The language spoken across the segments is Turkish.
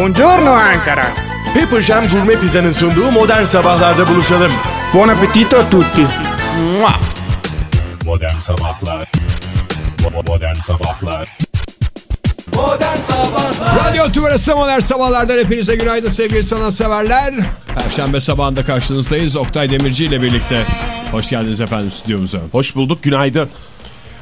Buongiorno Ankara. Pepper Jam Gourmet Pizza'nın sunduğu modern sabahlarda buluşalım. Buon appetito a tutti. Modern Sabahlar Modern Sabahlar Radyo Tümrüt'ü Modern Sabahlar'dan hepinize günaydın sevgili sanatseverler. Perşembe sabahında karşınızdayız. Oktay Demirci ile birlikte. Hoş geldiniz efendim stüdyomuza. Hoş bulduk, günaydın.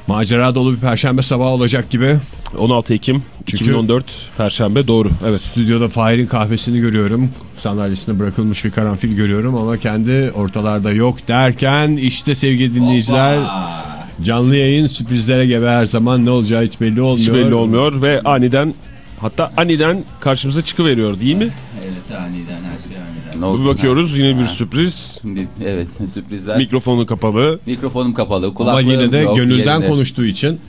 Macera dolu bir perşembe sabahı olacak gibi. 16 Ekim Çünkü- 2014 Perşembe doğru. Evet. Stüdyoda Fahir'in kahvesini görüyorum. Sandalyesine bırakılmış bir karanfil görüyorum ama kendi ortalarda yok derken işte sevgili dinleyiciler canlı yayın sürprizlere gebe her zaman ne olacağı hiç belli olmuyor. Hiç belli olmuyor ve aniden hatta aniden karşımıza çıkıveriyor değil mi? Evet aniden her şey aniden. Ne Bir oldu? bakıyoruz yine bir sürpriz. Evet sürprizler. Mikrofonu kapalı. Mikrofonum kapalı. Ama Kulaklığım yine de yok gönülden yerinde. konuştuğu için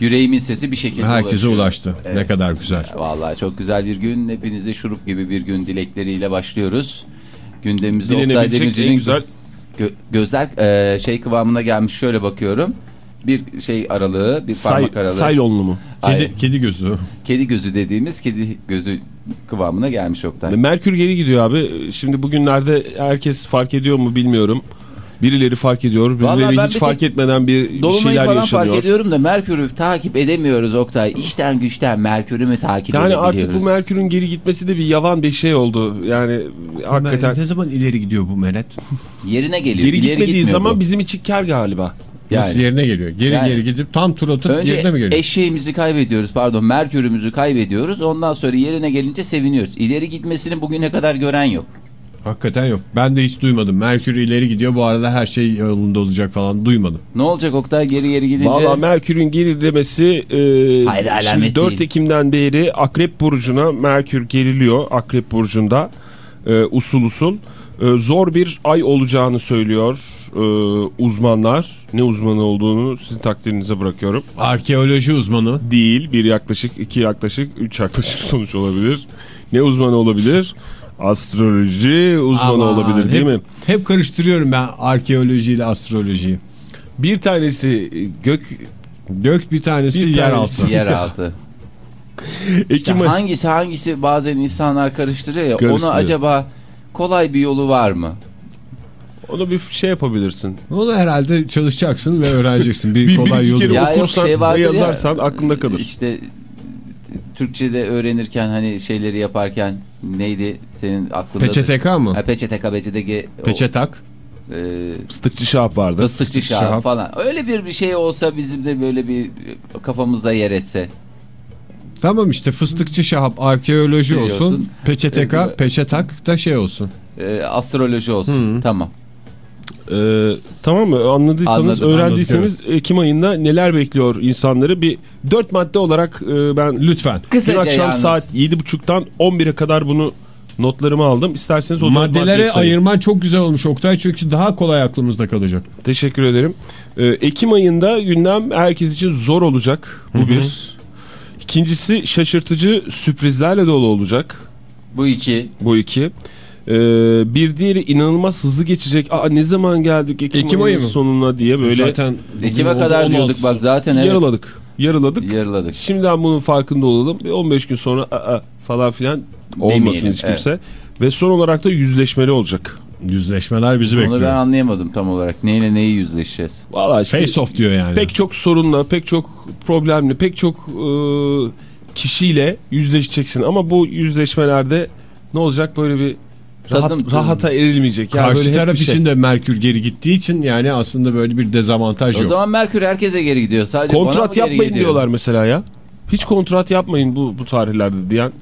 Yüreğimin sesi bir şekilde herkese ulaşıyor. ulaştı. Ne Evet. kadar güzel. Vallahi çok güzel bir gün. Hepinize şurup gibi bir gün dilekleriyle başlıyoruz. Gündemimizde Oktay Demirci'nin güzel gö- gözler e, şey kıvamına gelmiş. Şöyle bakıyorum. Bir şey aralığı, bir say, parmak aralığı. saylonlu mu? Kedi, kedi gözü. kedi gözü dediğimiz kedi gözü kıvamına gelmiş Oktay. Merkür geri gidiyor abi. Şimdi bugünlerde herkes fark ediyor mu bilmiyorum. Birileri fark ediyor. Birileri hiç bir fark etmeden bir, bir Dolunay'ı şeyler falan yaşanıyor. fark ediyorum da Merkür'ü takip edemiyoruz Oktay. İşten güçten Merkür'ü mü takip Yani edebiliyoruz? artık bu Merkür'ün geri gitmesi de bir yavan bir şey oldu. Yani hakikaten Ne zaman ileri gidiyor bu Meret? Yerine geliyor. geri gitmediği zaman bu. bizim için kar galiba. Nasıl Yani. yerine geliyor? Geri Yani- geri gidip tam tur atıp Önce yerine mi geliyor? eşeğimizi kaybediyoruz pardon Merkür'ümüzü kaybediyoruz ondan sonra yerine gelince seviniyoruz. İleri gitmesini bugüne kadar gören yok. Hakikaten yok. Ben de hiç duymadım. Merkür ileri gidiyor bu arada her şey yolunda olacak falan duymadım. Ne olacak Oktay geri geri gidince? Valla Merkür'ün gerilemesi e, Hayır, şimdi 4 değil. Ekim'den beri Akrep Burcu'na Merkür geriliyor. Akrep Burcu'nda e, usul usul. E, zor bir ay olacağını söylüyor e, uzmanlar. Ne uzmanı olduğunu sizin takdirinize bırakıyorum. Arkeoloji uzmanı. Değil bir yaklaşık, iki yaklaşık, üç yaklaşık sonuç olabilir. Ne uzmanı olabilir? Astroloji uzmanı Aman, olabilir değil hep, mi? Hep karıştırıyorum ben arkeolojiyle astrolojiyi. Bir tanesi gök Gök bir tanesi Bir yeraltı. tanesi Yeraltı. İşte Ekim hangisi hangisi bazen insanlar karıştırıyor ya Karıştırıyor. onu acaba kolay bir yolu var mı? Onu bir şey yapabilirsin. Onu herhalde çalışacaksın ve öğreneceksin. Bir, Bir, kolay yolu. Ya okursan şey ve ya, yazarsan aklında kalır. İşte Türkçe'de öğrenirken hani şeyleri yaparken neydi senin aklında? PÇTK mı? Ha, PÇTK, PÇTK. o, Peçetak. e, Fıstıkçı şahap vardı. Fıstıkçı şahap şahap. falan. Öyle bir bir şey olsa bizim de böyle bir kafamızda yer etse. Tamam işte fıstıkçı şahap arkeoloji Şey olsun. olsun. Peçeteka, peçetak da şey olsun. E, astroloji olsun. Tamam. Ee, tamam mı? Anladıysanız, Anladım, öğrendiyseniz Ekim ayında neler bekliyor insanları bir dört madde olarak e, ben Lütfen. dün Kısaca akşam yalnız. saat 7.30'dan 11'e kadar bunu notlarımı aldım. İsterseniz o Maddelere ayırman çok güzel olmuş Oktay çünkü daha kolay aklımızda kalacak. Teşekkür ederim. Ee, Ekim ayında gündem herkes için zor olacak. Bu bir. İkincisi şaşırtıcı sürprizlerle dolu olacak. Bu iki. Bu iki. Ee, bir diğeri inanılmaz hızlı geçecek. Aa ne zaman geldik Ekim, Ekim ayı ayının mı? sonuna diye böyle Zaten Ekim'e kadar diyorduk 16'sı. bak zaten evet. yarıladık. Yarıladık. Yarıladık. Şimdiden bunun farkında olalım. Bir 15 gün sonra aa, falan filan olmasın Demeyelim, hiç kimse. Ve son olarak da yüzleşmeli olacak. Yüzleşmeler bizi Onu ben bekliyor. anlayamadım tam olarak. Neyle neyi yüzleşeceğiz? Valla işte Face off diyor yani. pek çok sorunla, pek çok problemli, pek çok e, kişiyle yüzleşeceksin. Ama bu yüzleşmelerde ne olacak böyle bir rahat, Tadım- rahata erilmeyecek. Yani Karşı böyle hep taraf şey. için de Merkür geri gittiği için yani aslında böyle bir dezavantaj O yok. zaman Merkür herkese geri gidiyor. Sadece bana Kontrat geri yapmayın gidiyor? diyorlar mesela ya. Hiç kontrat yapmayın bu, bu tarihlerde diyen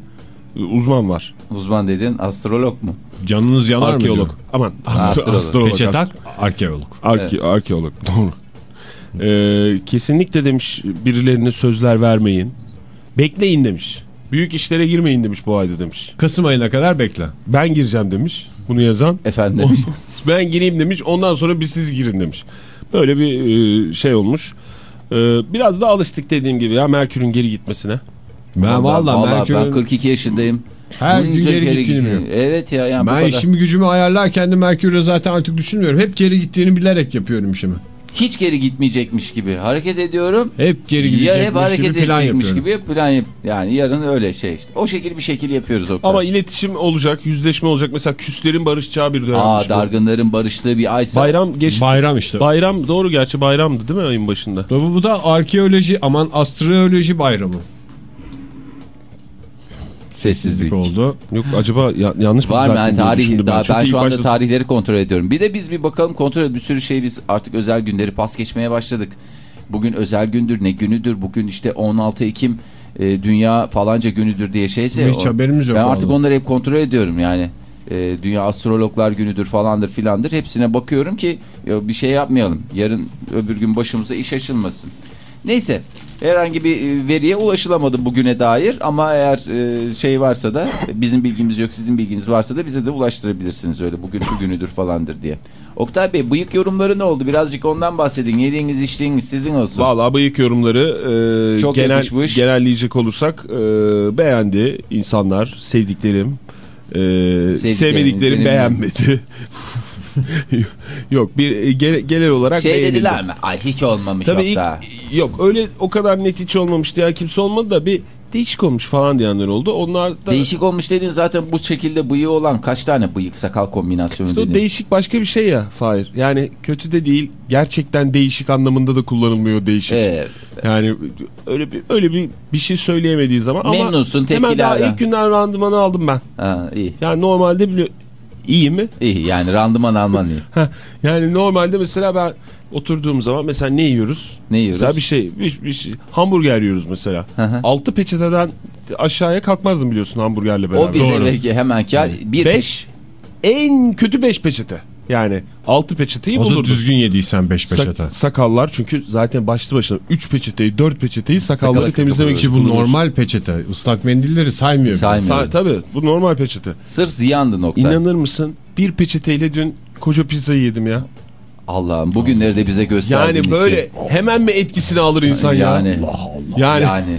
uzman var. Uzman dedin astrolog mu? Canınız yanar mı Arkeolog. diyor. Aman Astrolog. astrolog. Peçetak, arkeolog. Arke, Arkeolog doğru. Ee, kesinlikle demiş birilerine sözler vermeyin. Bekleyin demiş. Büyük işlere girmeyin demiş bu ayda demiş. Kasım ayına kadar bekle. Ben gireceğim demiş bunu yazan. Efendim. ben gireyim demiş ondan sonra bir siz girin demiş. Böyle bir e, şey olmuş. Ee, biraz da alıştık dediğim gibi ya Merkür'ün geri gitmesine. Ben vallahi, ben Merkür'ün 42 yaşındayım. her gün geri kere gittiğini biliyorum. Evet ya yani bu Ben kadar. işimi gücümü ayarlarken de Merkür'e zaten artık düşünmüyorum. Hep geri gittiğini bilerek yapıyorum işimi. hiç geri gitmeyecekmiş gibi hareket ediyorum. Hep geri ya hep gidecekmiş hareket gibi plan yapıyorum. gibi plan yap. Yani yarın öyle şey işte. O şekil bir şekil yapıyoruz o Ama iletişim olacak, yüzleşme olacak. Mesela küslerin barışacağı bir dönemmiş Aa bu. dargınların barıştığı bir aysa. Bayram geç. Bayram işte. Bayram doğru gerçi bayramdı değil mi ayın başında? Tabii bu da arkeoloji aman astroloji bayramı. Sessizlik. oldu. Yok acaba ya- yanlış mı Var mı? Yani tarih, daha, ben ilk şu anda başta- tarihleri kontrol ediyorum. Bir de biz bir bakalım kontrol edelim. Bir sürü şey biz artık özel günleri pas geçmeye başladık. Bugün özel gündür ne günüdür? Bugün işte 16 Ekim e, dünya falanca günüdür diye şeyse. Hiç o- haberimiz yok Ben artık vallahi. onları hep kontrol ediyorum yani. E, dünya astrologlar günüdür falandır filandır. Hepsine bakıyorum ki ya bir şey yapmayalım. Yarın öbür gün başımıza iş açılmasın. Neyse herhangi bir e, veriye ulaşılamadı bugüne dair ama eğer e, şey varsa da bizim bilgimiz yok sizin bilginiz varsa da bize de ulaştırabilirsiniz öyle bugün şu günüdür falandır diye. Oktay Bey bıyık yorumları ne oldu birazcık ondan bahsedin yediğiniz içtiğiniz sizin olsun. Vallahi bıyık yorumları e, Çok genel, yakışmış. genelleyecek olursak e, beğendi insanlar, sevdiklerim. E, sevmediklerim benim- beğenmedi. yok bir e, gene- genel olarak şey beğenildi. dediler mi? Ay hiç olmamış Tabii ilk, yok öyle o kadar net hiç olmamıştı ya kimse olmadı da bir değişik olmuş falan diyenler oldu. Onlar da Değişik olmuş dediğin zaten bu şekilde bıyığı olan kaç tane bıyık sakal kombinasyonu İşte dedin? değişik başka bir şey ya Fahir. Yani kötü de değil gerçekten değişik anlamında da kullanılmıyor değişik. Evet. Yani öyle bir öyle bir bir şey söyleyemediği zaman ama Memnunsun, hemen daha ilk günden randımanı aldım ben. Ha, iyi. Yani normalde iyi mi? İyi yani randıman alman iyi. Yani normalde mesela ben oturduğum zaman mesela ne yiyoruz? Ne yiyoruz? Mesela bir şey, bir, bir şey hamburger yiyoruz mesela. Altı peçeteden aşağıya kalkmazdım biliyorsun hamburgerle beraber. O bize Doğru. hemen kar. Bir Beş en kötü beş peçete. Yani altı peçeteyi O da bulurdum. düzgün yediysen 5 Sak- peçete. sakallar çünkü zaten başlı başına 3 peçeteyi 4 peçeteyi sakalları Sakala temizlemek için bu normal peçete. Islak mendilleri saymıyor. Saymıyor. Sa- tabii bu normal peçete. Sırf ziyandı nokta. İnanır mısın bir peçeteyle dün koca pizzayı yedim ya. Allah'ım bugünleri de bize gösterdiğin Yani böyle için. hemen mi etkisini alır insan yani, ya? Yani, yani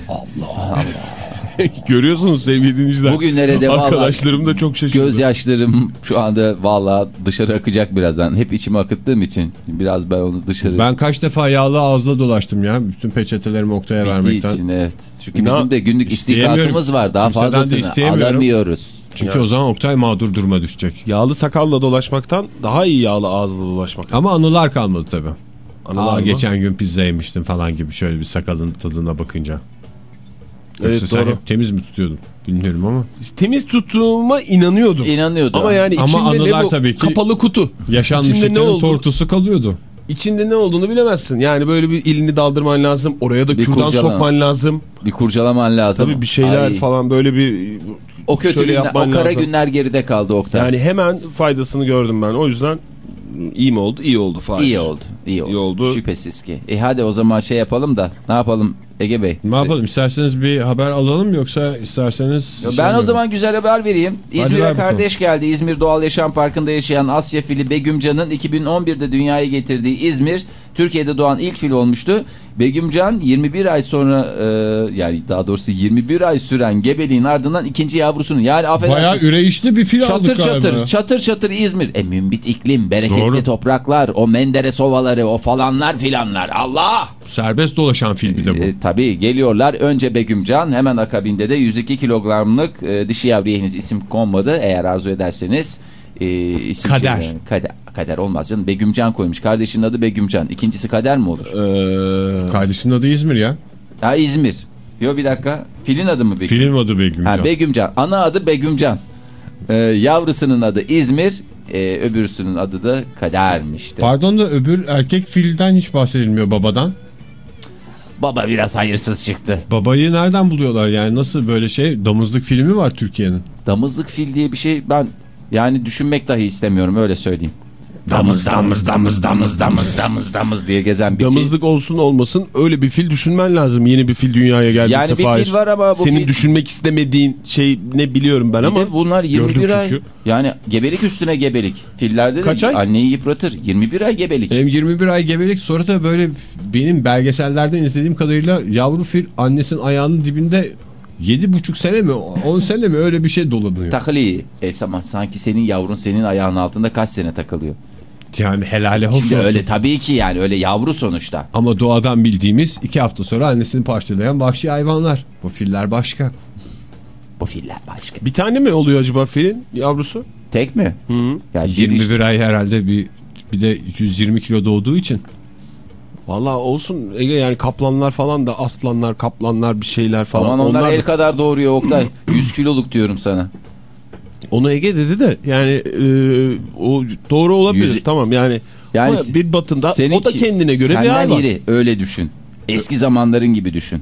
görüyorsunuz sevgili dinleyiciler. Bugünlere de vallahi Arkadaşlarım da çok şaşırdı. gözyaşlarım şu anda vallahi dışarı akacak birazdan. Hep içime akıttığım için biraz ben onu dışarı Ben kaç defa yağlı ağızla dolaştım ya. Bütün peçetelerimi Oktay'a bittiği vermekten. için evet. Çünkü Ne- bizim de günlük istikasımız var. Daha Kimseden de fazlasını alamıyoruz. Çünkü o zaman Oktay mağdur duruma düşecek. Yağlı sakalla dolaşmaktan daha iyi yağlı ağızla dolaşmak. Ama anılar kalmadı tabii. Anılar Aa, geçen gün pizza yemiştim falan gibi şöyle bir sakalın tadına bakınca. Evet, sen doğru. hep temiz mi tutuyordun? Bilmiyorum ama. Temiz tuttuğuma inanıyordum. İnanıyordum. Ama yani Ama içinde anılar ne bu? tabii ki- Kapalı kutu. İçinde ne Yaşanmışlıkların oldu? tortusu kalıyordu. İçinde ne olduğunu bilemezsin. Yani böyle bir elini daldırman lazım. Oraya da Bir kürdan kurcalama. sokman lazım. bir kurcalaman lazım. Tabii bir şeyler Ay, falan böyle bir O kötü günler, o kara lazım. günler geride kaldı Oktay. Yani hemen faydasını gördüm ben. O yüzden iyi mi oldu? İyi oldu Fahir. İyi oldu. iyi oldu. İyi oldu. Şüphesiz ki. E hadi o zaman şey yapalım da ne yapalım Ege Bey? Ne yapalım isterseniz bir haber alalım yoksa isterseniz... Ya şey Ben o mi? zaman güzel haber vereyim. ver İzmir'e bakalım. kardeş geldi. İzmir Doğal Yaşam Parkı'nda yaşayan Asya fili Begümcan'ın 2011'de dünyaya getirdiği İzmir, Türkiye'de doğan ilk fil olmuştu. Begümcan 21 ay sonra e, yani daha doğrusu 21 ay süren gebeliğin ardından ikinci yavrusunu yani affedersin. Bayağı üreyişli bir fil Çatır aldık galiba. çatır, çatır çatır İzmir. E mümbit iklim, bereketli Doğru. topraklar, o Menderes ovaları, o falanlar filanlar. Allah! Serbest dolaşan fil bir de bu. E, tabii geliyorlar. Önce Begümcan hemen akabinde de 102 kilogramlık e, dişi henüz isim konmadı. Eğer arzu ederseniz e, isim Kader. şey- kader. Kader olmaz canım. Begümcan koymuş. Kardeşinin adı Begümcan. İkincisi Kader mi olur? Ee, Kardeşinin adı İzmir ya. Ha İzmir. Yo bir dakika. Filin adı mı Begüm? Filin adı Begümcan. Ha Begümcan. Ana adı Begümcan. E, yavrusunun adı İzmir. E, öbürsünün adı da Kader'miş. de. Pardon da öbür erkek filden hiç bahsedilmiyor babadan. Baba biraz hayırsız çıktı. Babayı nereden buluyorlar yani nasıl böyle şey damızlık filmi var Türkiye'nin. Damızlık fil diye bir şey ben yani düşünmek dahi istemiyorum öyle söyleyeyim. Damız damız damız damız damız damız damız diye gezen bir fil. damızlık olsun olmasın öyle bir fil düşünmen lazım. Yeni bir fil dünyaya geldiyse Yani bir fil var ama bu Senin fil- düşünmek istemediğin şey ne biliyorum ben Bir ama bunlar 21 gördüm ay. çünkü. Yani gebelik üstüne gebelik. Fillerde Kaç de ay? anneyi yıpratır. 21 ay gebelik. Hem 21 ay gebelik sonra da böyle benim belgesellerden izlediğim kadarıyla yavru fil annesinin ayağının dibinde 7,5 sene mi 10 sene mi öyle bir şey dolanıyor. Takılı. E ama sanki senin yavrun senin ayağının altında kaç sene takılıyor. Yani helale hoş Şimdi olsun. öyle tabii ki yani öyle yavru sonuçta. Ama doğadan bildiğimiz iki hafta sonra annesini parçalayan vahşi hayvanlar. Bu filler başka. Bu filler başka. Bir tane mi oluyor acaba filin yavrusu? Tek mi? Hı. Yani bir 21 ay herhalde bir bir de 120 kilo doğduğu için. Valla olsun Ege yani kaplanlar falan da aslanlar kaplanlar bir şeyler falan. Aman onlar, da- el kadar doğuruyor Oktay. 100 kiloluk diyorum sana. Onu Ege dedi de yani e, o doğru olabilir Yüzü- tamam yani. Yani bir batında o da Seninki kendine göre bir hayvan. iri öyle düşün. Eski zamanların gibi düşün.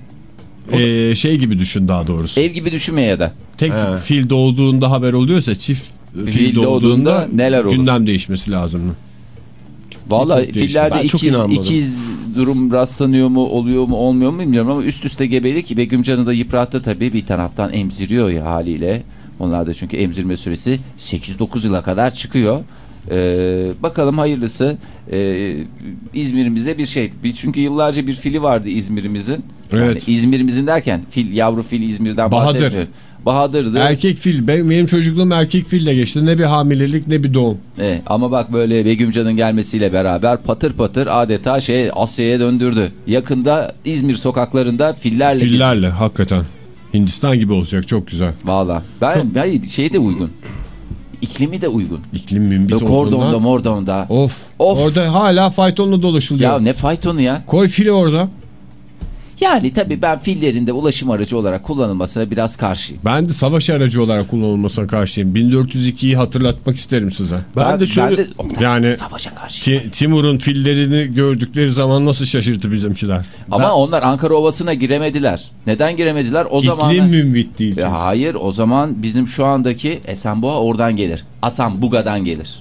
Ee, şey gibi düşün daha doğrusu. Ev gibi düşünme ya da. Tek He. fil doğduğunda haber oluyorsa çift fil, Fil doğduğunda, doğduğunda neler olur? gündem değişmesi lazım. Vallahi Değişik. fillerde ikiz, ikiz durum rastlanıyor mu oluyor mu olmuyor mu bilmiyorum ama üst üste gebelik Begümcan'ı da yıprattı tabii bir taraftan emziriyor ya haliyle. Onlar da çünkü emzirme süresi 8-9 yıla kadar çıkıyor. Ee, bakalım hayırlısı Ee, İzmir'imize bir şey. Çünkü yıllarca bir fili vardı İzmir'imizin. Yani Evet. İzmir'imizin derken fil yavru fil İzmir'den Bahadır. bahsetmiyorum. Bahadır'dı. Erkek fil. Benim, çocukluğum erkek fille geçti. Ne bir hamilelik ne bir doğum. Evet, ama bak böyle Begümcan'ın gelmesiyle beraber patır patır adeta şey Asya'ya döndürdü. Yakında İzmir sokaklarında fillerle Fillerle hakikaten. Hindistan gibi olacak çok güzel. Valla. Ben, ben şey de uygun. İklimi de uygun. İklim mümbit Böyle Kordonda olduğundan. mordonda. Of. Of. Orada hala faytonla dolaşılıyor. Ya ne faytonu ya. Koy fili orada. Yani tabii ben fillerin de ulaşım aracı olarak kullanılmasına biraz karşıyım. Ben de savaş aracı olarak kullanılmasına karşıyım. 1402'yi hatırlatmak isterim size. Ben de şöyle- ben de Yani- savaşa karşıyım. Ti- Timur'un fillerini gördükleri zaman nasıl şaşırdı bizimkiler. Ama onlar Ankara Ovası'na giremediler. Neden giremediler? O zaman İklim mümbit değil. Hayır o zaman bizim şu andaki Esenboğa oradan gelir. Asanbuga'dan gelir.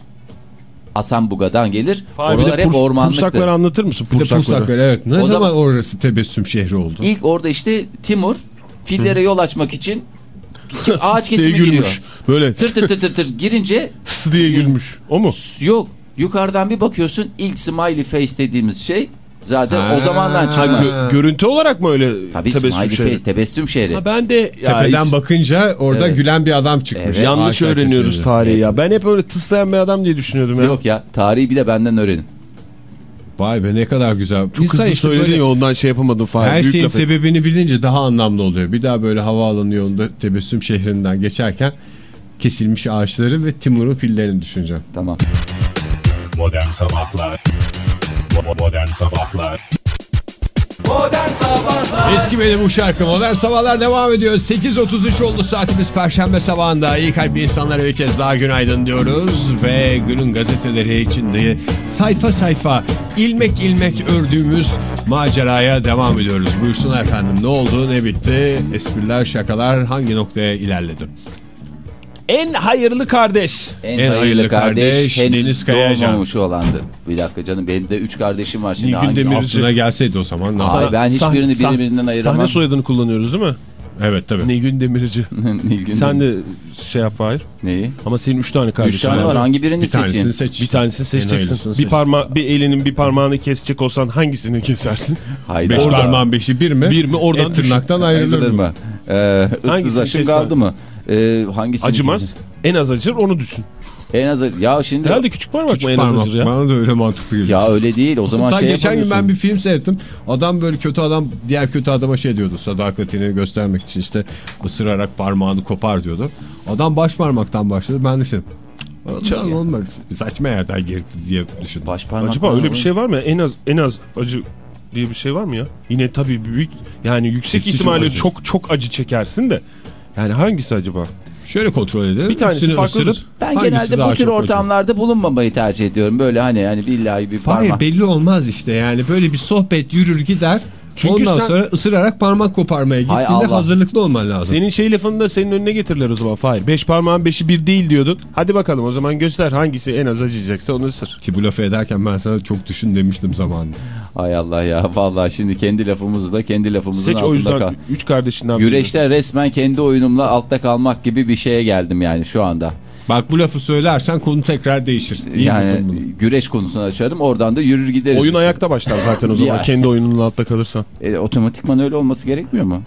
Asanbuga'dan gelir. De Oralar hep ormanlıktır. Pursakları anlatır mısın? Pursakları. Pursaklar evet. Ne O zaman, zaman- orası tebessüm şehri oldu? İlk orada işte Timur fillere yol açmak için ağaç kesimi giriyor. Böyle Tır tır tır tır tır girince tıs diye gülmüş. O mu? yok. Yukarıdan bir bakıyorsun ilk smiley face dediğimiz şey zaten Ha. o zamandan çıkma. gö- görüntü olarak mı öyle Tabii tebessüm smiley şehri? face tebessüm şehri. Ha ben de ya Tepeden hiç- bakınca orada Evet. gülen bir adam çıkmış. Evet. yanlış Ağaçlar öğreniyoruz tarihi ya. Ben hep öyle tıslayan bir adam diye düşünüyordum ya. Yok ya tarihi bir de benden öğrenin. Vay be ne kadar güzel. Çok İnsan hızlı işte söyledin böyle ya ondan şey yapamadım Fahir. her Büyük şeyin sebebini bilince daha anlamlı oluyor. Bir daha böyle havaalanı yolunda tebessüm şehrinden geçerken kesilmiş ağaçları ve Timur'un fillerini düşüneceğim. Tamam. Modern Sabahlar Bo- Modern Sabahlar Eski benim bu şarkı Modern Sabahlar devam ediyor. 8.33 oldu saatimiz Perşembe sabahında. İyi kalpli insanlara bir kez daha günaydın diyoruz. Ve günün gazeteleri içinde sayfa sayfa ilmek ilmek ördüğümüz maceraya devam ediyoruz. Buyursun efendim ne oldu ne bitti? Espriler şakalar hangi noktaya ilerledi? En hayırlı kardeş. En, En hayırlı kardeş henüz Deniz Kayacan. doğmamış olandı. Bir dakika canım benim de 3 kardeşim var şimdi. Nilgün hangisi- Demirci. Aklına gelseydi o zaman. Ay, yapalım? ben hiçbirini Sah- birbirinden ayıramam. Sahne soyadını kullanıyoruz değil mi? Evet tabii. Nilgün Demirci. Nilgün Sen de şey yap Fahir. Neyi? Ama senin üç tane kardeşin 3 tane var hangi birini Bir seçeyim? seç. Bir tanesini seçeceksin. Bir seç. parma bir elinin bir parmağını kesecek olsan hangisini kesersin? Hayda. Beş Orada- parmağın beşi bir mi? Bir mi? Oradan Et tırnaktan Ayrılır ayrılır mı? mı? Ee, ıssız seçsen? kaldı mı? Ee, hangisini Acımaz. En az acır onu düşün. En az ya şimdi Herhalde küçük parmak Küçük mı en az parmak. acır ya? Bana da öyle mantıklı geliyor. ya öyle değil o zaman Hatta şey geçen gün ben bir film seyrettim. Adam böyle kötü adam diğer kötü adama şey diyordu. Sadakatini göstermek için işte ısırarak parmağını kopar diyordu. Adam baş parmaktan başladı. Ben de şey iyi. olmaz. Saçma yerden girdi diye düşündüm. Baş parmak Acaba öyle bir şey var mı? En az en az acı diye bir şey var mı ya? Yine tabii büyük yani yüksek Hepsi çok ihtimalle çok çok acı çekersin de. Yani hangisi acaba? Şöyle kontrol edelim. Bir tanesi ısırıp Ben genelde bu tür çok acı? ortamlarda bulunmamayı tercih ediyorum. Böyle hani hani billahi bir Hayır parmak. belli olmaz işte yani böyle bir sohbet yürür gider. Çünkü Ondan sen- sonra ısırarak parmak koparmaya gittiğinde hazırlıklı olman lazım. Senin şey lafını da senin önüne getirirler o zaman Fahir. Beş parmağın beşi bir değil diyordun. Hadi bakalım o zaman göster hangisi en az acıyacaksa onu ısır. Ki bu lafı ederken ben sana çok düşün demiştim zamanında. Hay Allah ya vallahi şimdi kendi lafımızı da kendi lafımızın Seç o altında yüzden kal. üç kardeşinden. Güreşte resmen kendi oyunumla altta kalmak gibi bir şeye geldim yani şu anda. Bak bu lafı söylersen konu tekrar değişir. İyi yani güreş konusunu açarım oradan da yürür gideriz. Oyun işte. ayakta başlar zaten o zaman kendi oyununun altta kalırsan. E, otomatikman öyle olması gerekmiyor mu?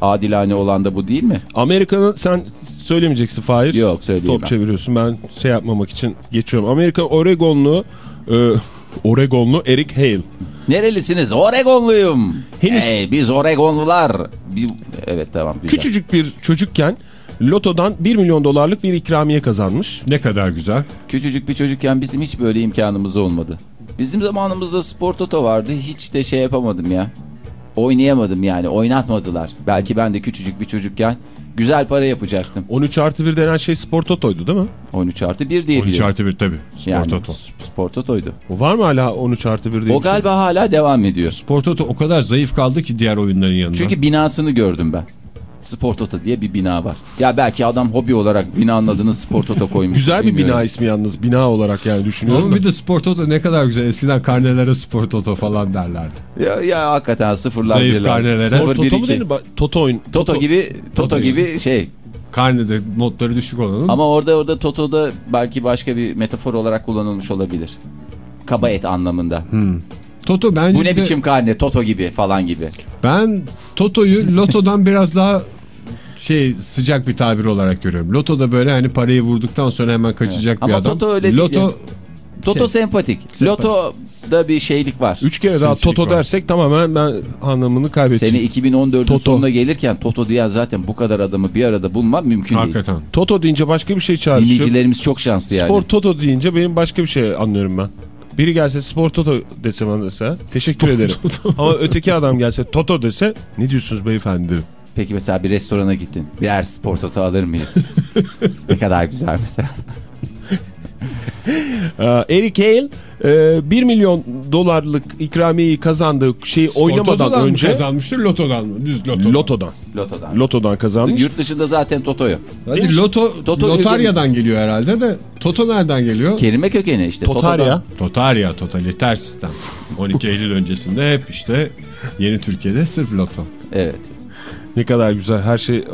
Adilane olan da bu değil mi? Amerika'nın sen söylemeyeceksin Fahir. Yok söyleyeyim Top çeviriyorsun ben şey yapmamak için geçiyorum. Amerika Oregonlu e, Oregonlu Eric Hale. Nerelisiniz? Oregonluyum. Henüz- Hey, biz Oregonlular. Bir... Evet tamam. güzel. Küçücük bir çocukken lotodan 1 milyon dolarlık bir ikramiye kazanmış. Ne kadar güzel. Küçücük bir çocukken bizim hiç böyle imkanımız olmadı. Bizim zamanımızda spor toto vardı. Hiç de şey yapamadım ya. Oynayamadım yani. Oynatmadılar. Belki ben de küçücük bir çocukken güzel para yapacaktım. 13 artı 1 denen şey spor totoydu değil mi? 13 artı 1 diye 13 biliyorum. artı 1 tabii. Spor Yani Toto. Spor totoydu. O var mı hala 13 artı 1 diye O şey? galiba hala devam ediyor. Spor Toto o kadar zayıf kaldı ki diğer oyunların yanında. Çünkü binasını gördüm ben. Spor Toto diye bir bina var. Ya belki adam hobi olarak binanın adını Spor Toto koymuş. Güzel bir bina ismi yalnız. Bina olarak yani düşünüyorum. Ama da. bir de Spor Toto ne kadar güzel. Eskiden karnelere Spor Toto falan derlerdi. Ya, ya hakikaten sıfırlar Zayıf birler. karnelere. Sıfır, Toto mu iki. değil mi? Ba- Toto oyun. Toto gibi Toto, Toto gibi şey. Karnede notları düşük olanın. Ama orada orada Toto'da belki başka bir metafor olarak kullanılmış olabilir. Kaba et anlamında. Toto bence Bu ne de- biçim karne Toto gibi falan gibi. Ben Toto'yu Loto'dan biraz daha şey sıcak bir tabir olarak görüyorum. Loto'da böyle hani parayı vurduktan sonra hemen kaçacak bir Ama adam. Toto öyle değil Loto ya. Toto Şey, sempatik. sempatik. Loto'da bir şeylik var. Üç kere daha Sinsilik Toto var. dersek tamamen ben anlamını kaybedeceğim. Sene 2014'ün Toto. sonuna gelirken Toto diye zaten bu kadar adamı bir arada bulmam mümkün değil. hakikaten. Toto deyince başka bir şey çağrışıyor. Dinleyicilerimiz çok şanslı yani. Spor Toto deyince benim başka bir şey anlıyorum ben. Biri gelse Spor Toto dese bana mesela teşekkür ederim. Ama öteki adam gelse Toto dese ne diyorsunuz beyefendi derim. Peki mesela bir restorana gittin. Birer spor toto alır mıyız? ne kadar güzel mesela. Ee, Eric Hale e, 1 milyon dolarlık ikramiyeyi kazandığı şeyi Spor oynamadan mı önce kazanmıştır Loto'dan mı? Düz Loto'dan. Loto'dan. Lotodan. Loto'dan kazanmış. Yurt dışında zaten toto yok. Hadi Loto, Toto Lotarya'dan geliyor herhalde de Toto nereden geliyor? Kelime kökeni işte. Totarya. Toto'dan. Totarya, totaliter sistem. 12 Eylül öncesinde hep işte yeni Türkiye'de sırf Loto. Evet. Ne kadar güzel her şey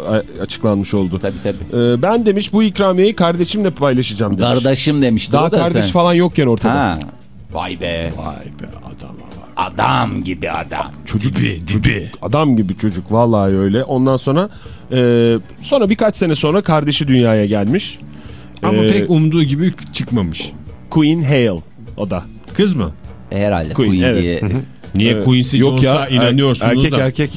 açıklanmış oldu. Tabii tabii. Ee, ben demiş bu ikramiyeyi kardeşimle paylaşacağım demiş. Kardeşim demişti Daha o da kardeş sen. falan yokken ortada. Ha. Vay be. Vay be adama bak. Adam gibi adam. Çocuk gibi, Adam gibi çocuk vallahi öyle. Ondan sonra e, sonra birkaç sene sonra kardeşi dünyaya gelmiş. Ama Ee, pek umduğu gibi çıkmamış. Queen Hale o da. Kız mı? Herhalde Queen, Queen, evet. diye. Niye Ee, Quincy yok ya, Jones'a er- inanıyorsunuz erkek, da? Erkek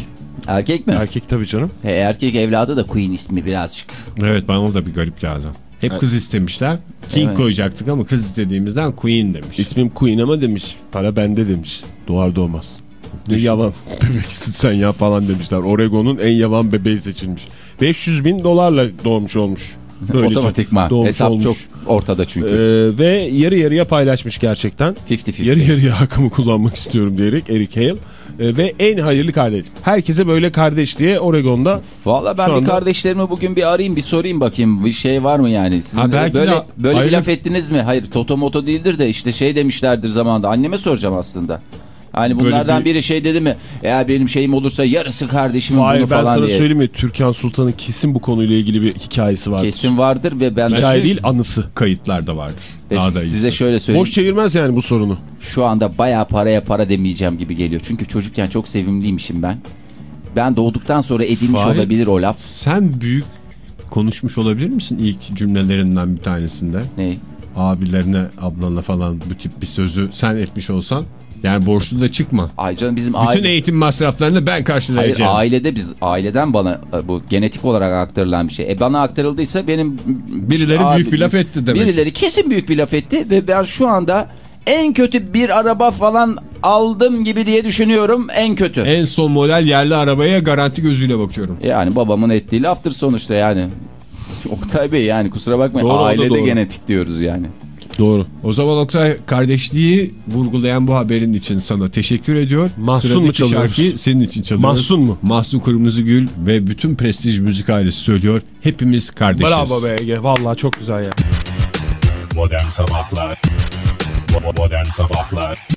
Erkek mi? erkek tabii canım. He, erkek evladı da Queen ismi birazcık. Evet bana da bir garip geldi. Hep kız istemişler. King Evet. koyacaktık ama kız istediğimizden Queen demiş. İsmim Queen ama demiş. Para bende demiş. Doğar doğmaz. Ne yavan bebeksin sen ya falan demişler. Oregon'un en yavan bebeği seçilmiş. 500 bin dolarla doğmuş olmuş. Böylece Otomatikman. doğmuş Hesap olmuş. çok ortada çünkü. Ee, ve yarı yarıya paylaşmış gerçekten. 50-50. Yarı yarıya hakkımı kullanmak istiyorum diyerek Eric Hale. Ee, ve en hayırlı kardeş. Herkese böyle kardeş diye Oregon'da Valla ben bir anda- kardeşlerimi bugün bir arayayım bir sorayım bakayım bir şey var mı yani? Sizin Ha, belki böyle de böyle bir ayrı- laf ettiniz mi? Hayır Toto Moto değildir de işte şey demişlerdir zamanında. Anneme soracağım aslında. Hani bunlardan bir- biri şey dedi mi? Eğer benim şeyim olursa yarısı kardeşimin Hayır bunu ben falan sana diye. söyleyeyim mi? Türkan Sultan'ın kesin bu konuyla ilgili bir hikayesi vardır. Kesin vardır ve ben Hikaye değil anısı. Kayıtlarda vardır. E, Daha da iyisi. size şöyle söyleyeyim. Boş çevirmez yani bu sorunu. Şu anda bayağı paraya para demeyeceğim gibi geliyor. Çünkü çocukken çok sevimliymişim ben. Ben doğduktan sonra edilmiş Fahir. olabilir o laf. Sen büyük konuşmuş olabilir misin ilk cümlelerinden bir tanesinde? Ne? Abilerine, ablana falan bu tip bir sözü sen etmiş olsan yani borçlu da çıkma. Ay canım bizim Bütün aile... eğitim masraflarını ben Hayır karşılayacağım. ailede biz aileden bana e, bu genetik olarak aktarılan bir şey. E bana aktarıldıysa benim Birileri büyük bir laf etti demek. Birileri kesin büyük bir laf etti ve ben şu anda en kötü bir araba falan aldım gibi diye düşünüyorum en kötü. En son model yerli arabaya garanti gözüyle bakıyorum. Yani babamın ettiği laftır sonuçta yani. Oktay Bey yani kusura bakmayın Doğru, ailede doğru. genetik diyoruz yani. Doğru. O zaman Oktay kardeşliği vurgulayan bu haberin için sana teşekkür ediyor. Mahsun Sıradaki mu çalıyoruz? şarkıyı senin için çalıyoruz. Mahsun mu? Mahsun Kırmızıgül ve bütün prestij müzik ailesi söylüyor. Hepimiz kardeşiz. Bravo be Ege. Vallahi çok güzel ya. Modern Sabahlar Modern Sabahlar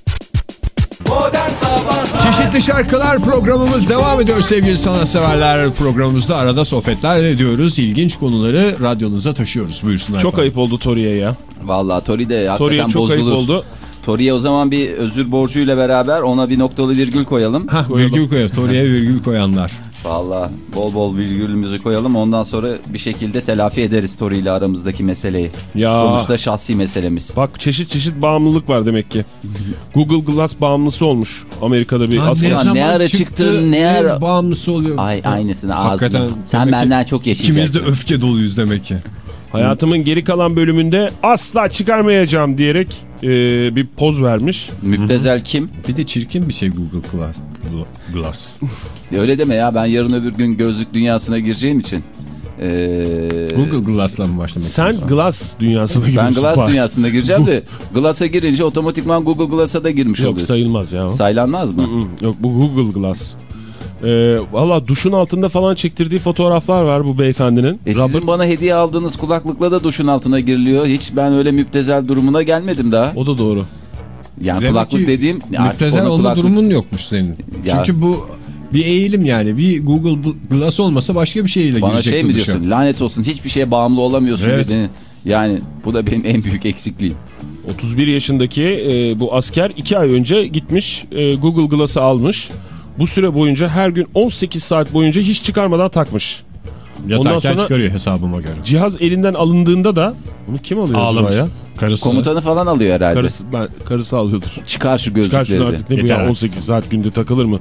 Çeşitli şarkılar programımız devam ediyor sevgili sanatseverler. Programımızda arada sohbetler ediyoruz. İlginç konuları radyonuza taşıyoruz. Buyursunlar. Çok efendim. ayıp oldu Tori'ye ya. Vallahi Tori de hakikaten Tori'ye çok bozulur. ayıp oldu. Tori'ye o zaman bir özür borcuyla beraber ona bir noktalı virgül koyalım. Hah, virgül koyuyor. Tori'ye virgül koyanlar. Valla bol bol virgülümüzü koyalım ondan sonra bir şekilde telafi ederiz story ile aramızdaki meseleyi. Ya. Sonuçta şahsi meselemiz. Bak çeşit çeşit bağımlılık var demek ki. Google Glass bağımlısı olmuş Amerika'da bir asker. Ya ne ara çıktı, ne ara- bağımlısı oluyor. Ay aynısını ağzına. Hakikaten Sen benden çok yaşayacaksın. İkimiz de öfke doluyuz demek ki. Hayatımın geri kalan bölümünde asla çıkarmayacağım diyerek e, bir poz vermiş. Müptezel kim? Bir de çirkin bir şey Google Glass. Glass. Öyle deme ya ben yarın öbür gün gözlük dünyasına gireceğim için. Ee, Google Glass'la mı başlamak Sen? Glass dünyasına ben giriyorsun. Glass Fahir. dünyasına gireceğim de Glass'a girince otomatikman Google Glass'a da girmiş Yok oluyorsun. sayılmaz ya. Saylanmaz mı? Hı, Yok bu Google Glass. Ee, Valla duşun altında falan çektirdiği fotoğraflar var bu beyefendinin. E sizin bana hediye aldığınız kulaklıkla da duşun altına giriliyor. Hiç ben öyle müptezel durumuna gelmedim daha. O da doğru. Yani Demek kulaklık ki dediğim Müptezel olma kulaklık- durumun yokmuş senin. Ya. Çünkü bu bir eğilim yani. Bir Google Glass olmasa başka bir şeyle Bana girecektin şey mi diyorsun? Lanet olsun hiçbir şeye bağımlı olamıyorsun Evet. dediğini. Yani bu da benim en büyük eksikliğim. 31 yaşındaki e, bu asker 2 ay önce gitmiş e, Google Glass'ı almış. Bu süre boyunca her gün 18 saat boyunca hiç çıkarmadan takmış. Yatarken Ondan sonra- çıkarıyor hesabıma göre. Cihaz elinden alındığında da bunu kim alıyor Ağlamış. acaba ya? Karısı. Komutanı falan alıyor herhalde. Karısı, ben, karısı alıyordur. Çıkar şu Çıkar gözlükleri. şunu de. artık ne bu ya artık. 18 saat günde takılır mı?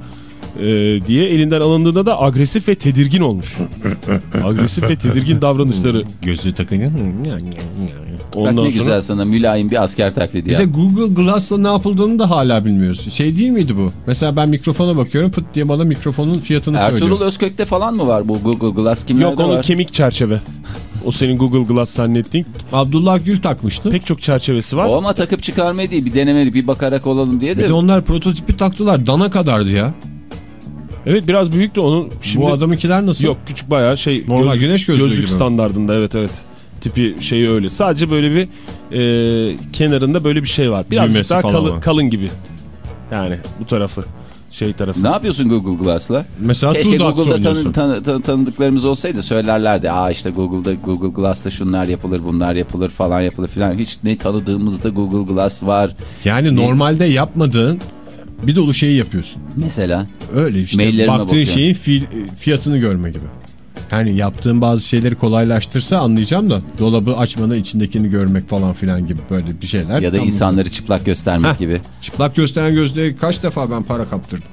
Ee, diye elinden alındığında da agresif ve tedirgin olmuş. agresif ve tedirgin davranışları. Gözlüğü takınca. Bak Ondan ne sonra güzel sana mülayim bir asker taklidi Bir ya. de Google Glass'la ne yapıldığını da hala bilmiyoruz. Şey değil miydi bu? Mesela ben mikrofona bakıyorum pıt diye bana mikrofonun fiyatını Ertuğrul söylüyor. Özkök'te falan mı var bu Google Glass kimlerde yok onun var? kemik çerçeve. O senin Google Glass zannettiğin Abdullah Gül takmıştı. pek çok çerçevesi var. O ama takıp çıkarmayı değil bir denemelik bir bakarak olalım diye Bir de. de onlar prototipi taktılar. Dana kadardı ya. Evet biraz büyük de onun şimdi Bu adamınkiler nasıl? yok küçük bayağı şey Normal güneş gözlüğü gözlük gibi. standardında evet evet. Tipi şeyi öyle. Sadece böyle bir e, kenarında böyle bir şey var. Birazcık Düğmesi daha kalın, kalın gibi. Yani bu tarafı. Şey tarafı. Ne yapıyorsun Google Glass'la? Mesela Keşke Google'da tanı, tanı- tanı- tanıdıklarımız olsaydı söylerlerdi. Aa işte Google'da Google Glass'ta şunlar yapılır, bunlar yapılır falan yapılır filan. Hiç ne tanıdığımızda Google Glass var. Yani normalde yapmadığın bir dolu şeyi yapıyorsun. Mesela Öyle işte baktığın bakıyorum. şeyin fil- fiyatını görme gibi. Yani yaptığın bazı şeyleri kolaylaştırsa anlayacağım da dolabı açmana içindekini görmek falan filan gibi böyle bir şeyler. ya da insanları çıplak göstermek Heh. gibi. çıplak gösteren gözlüğe kaç defa ben para kaptırdım.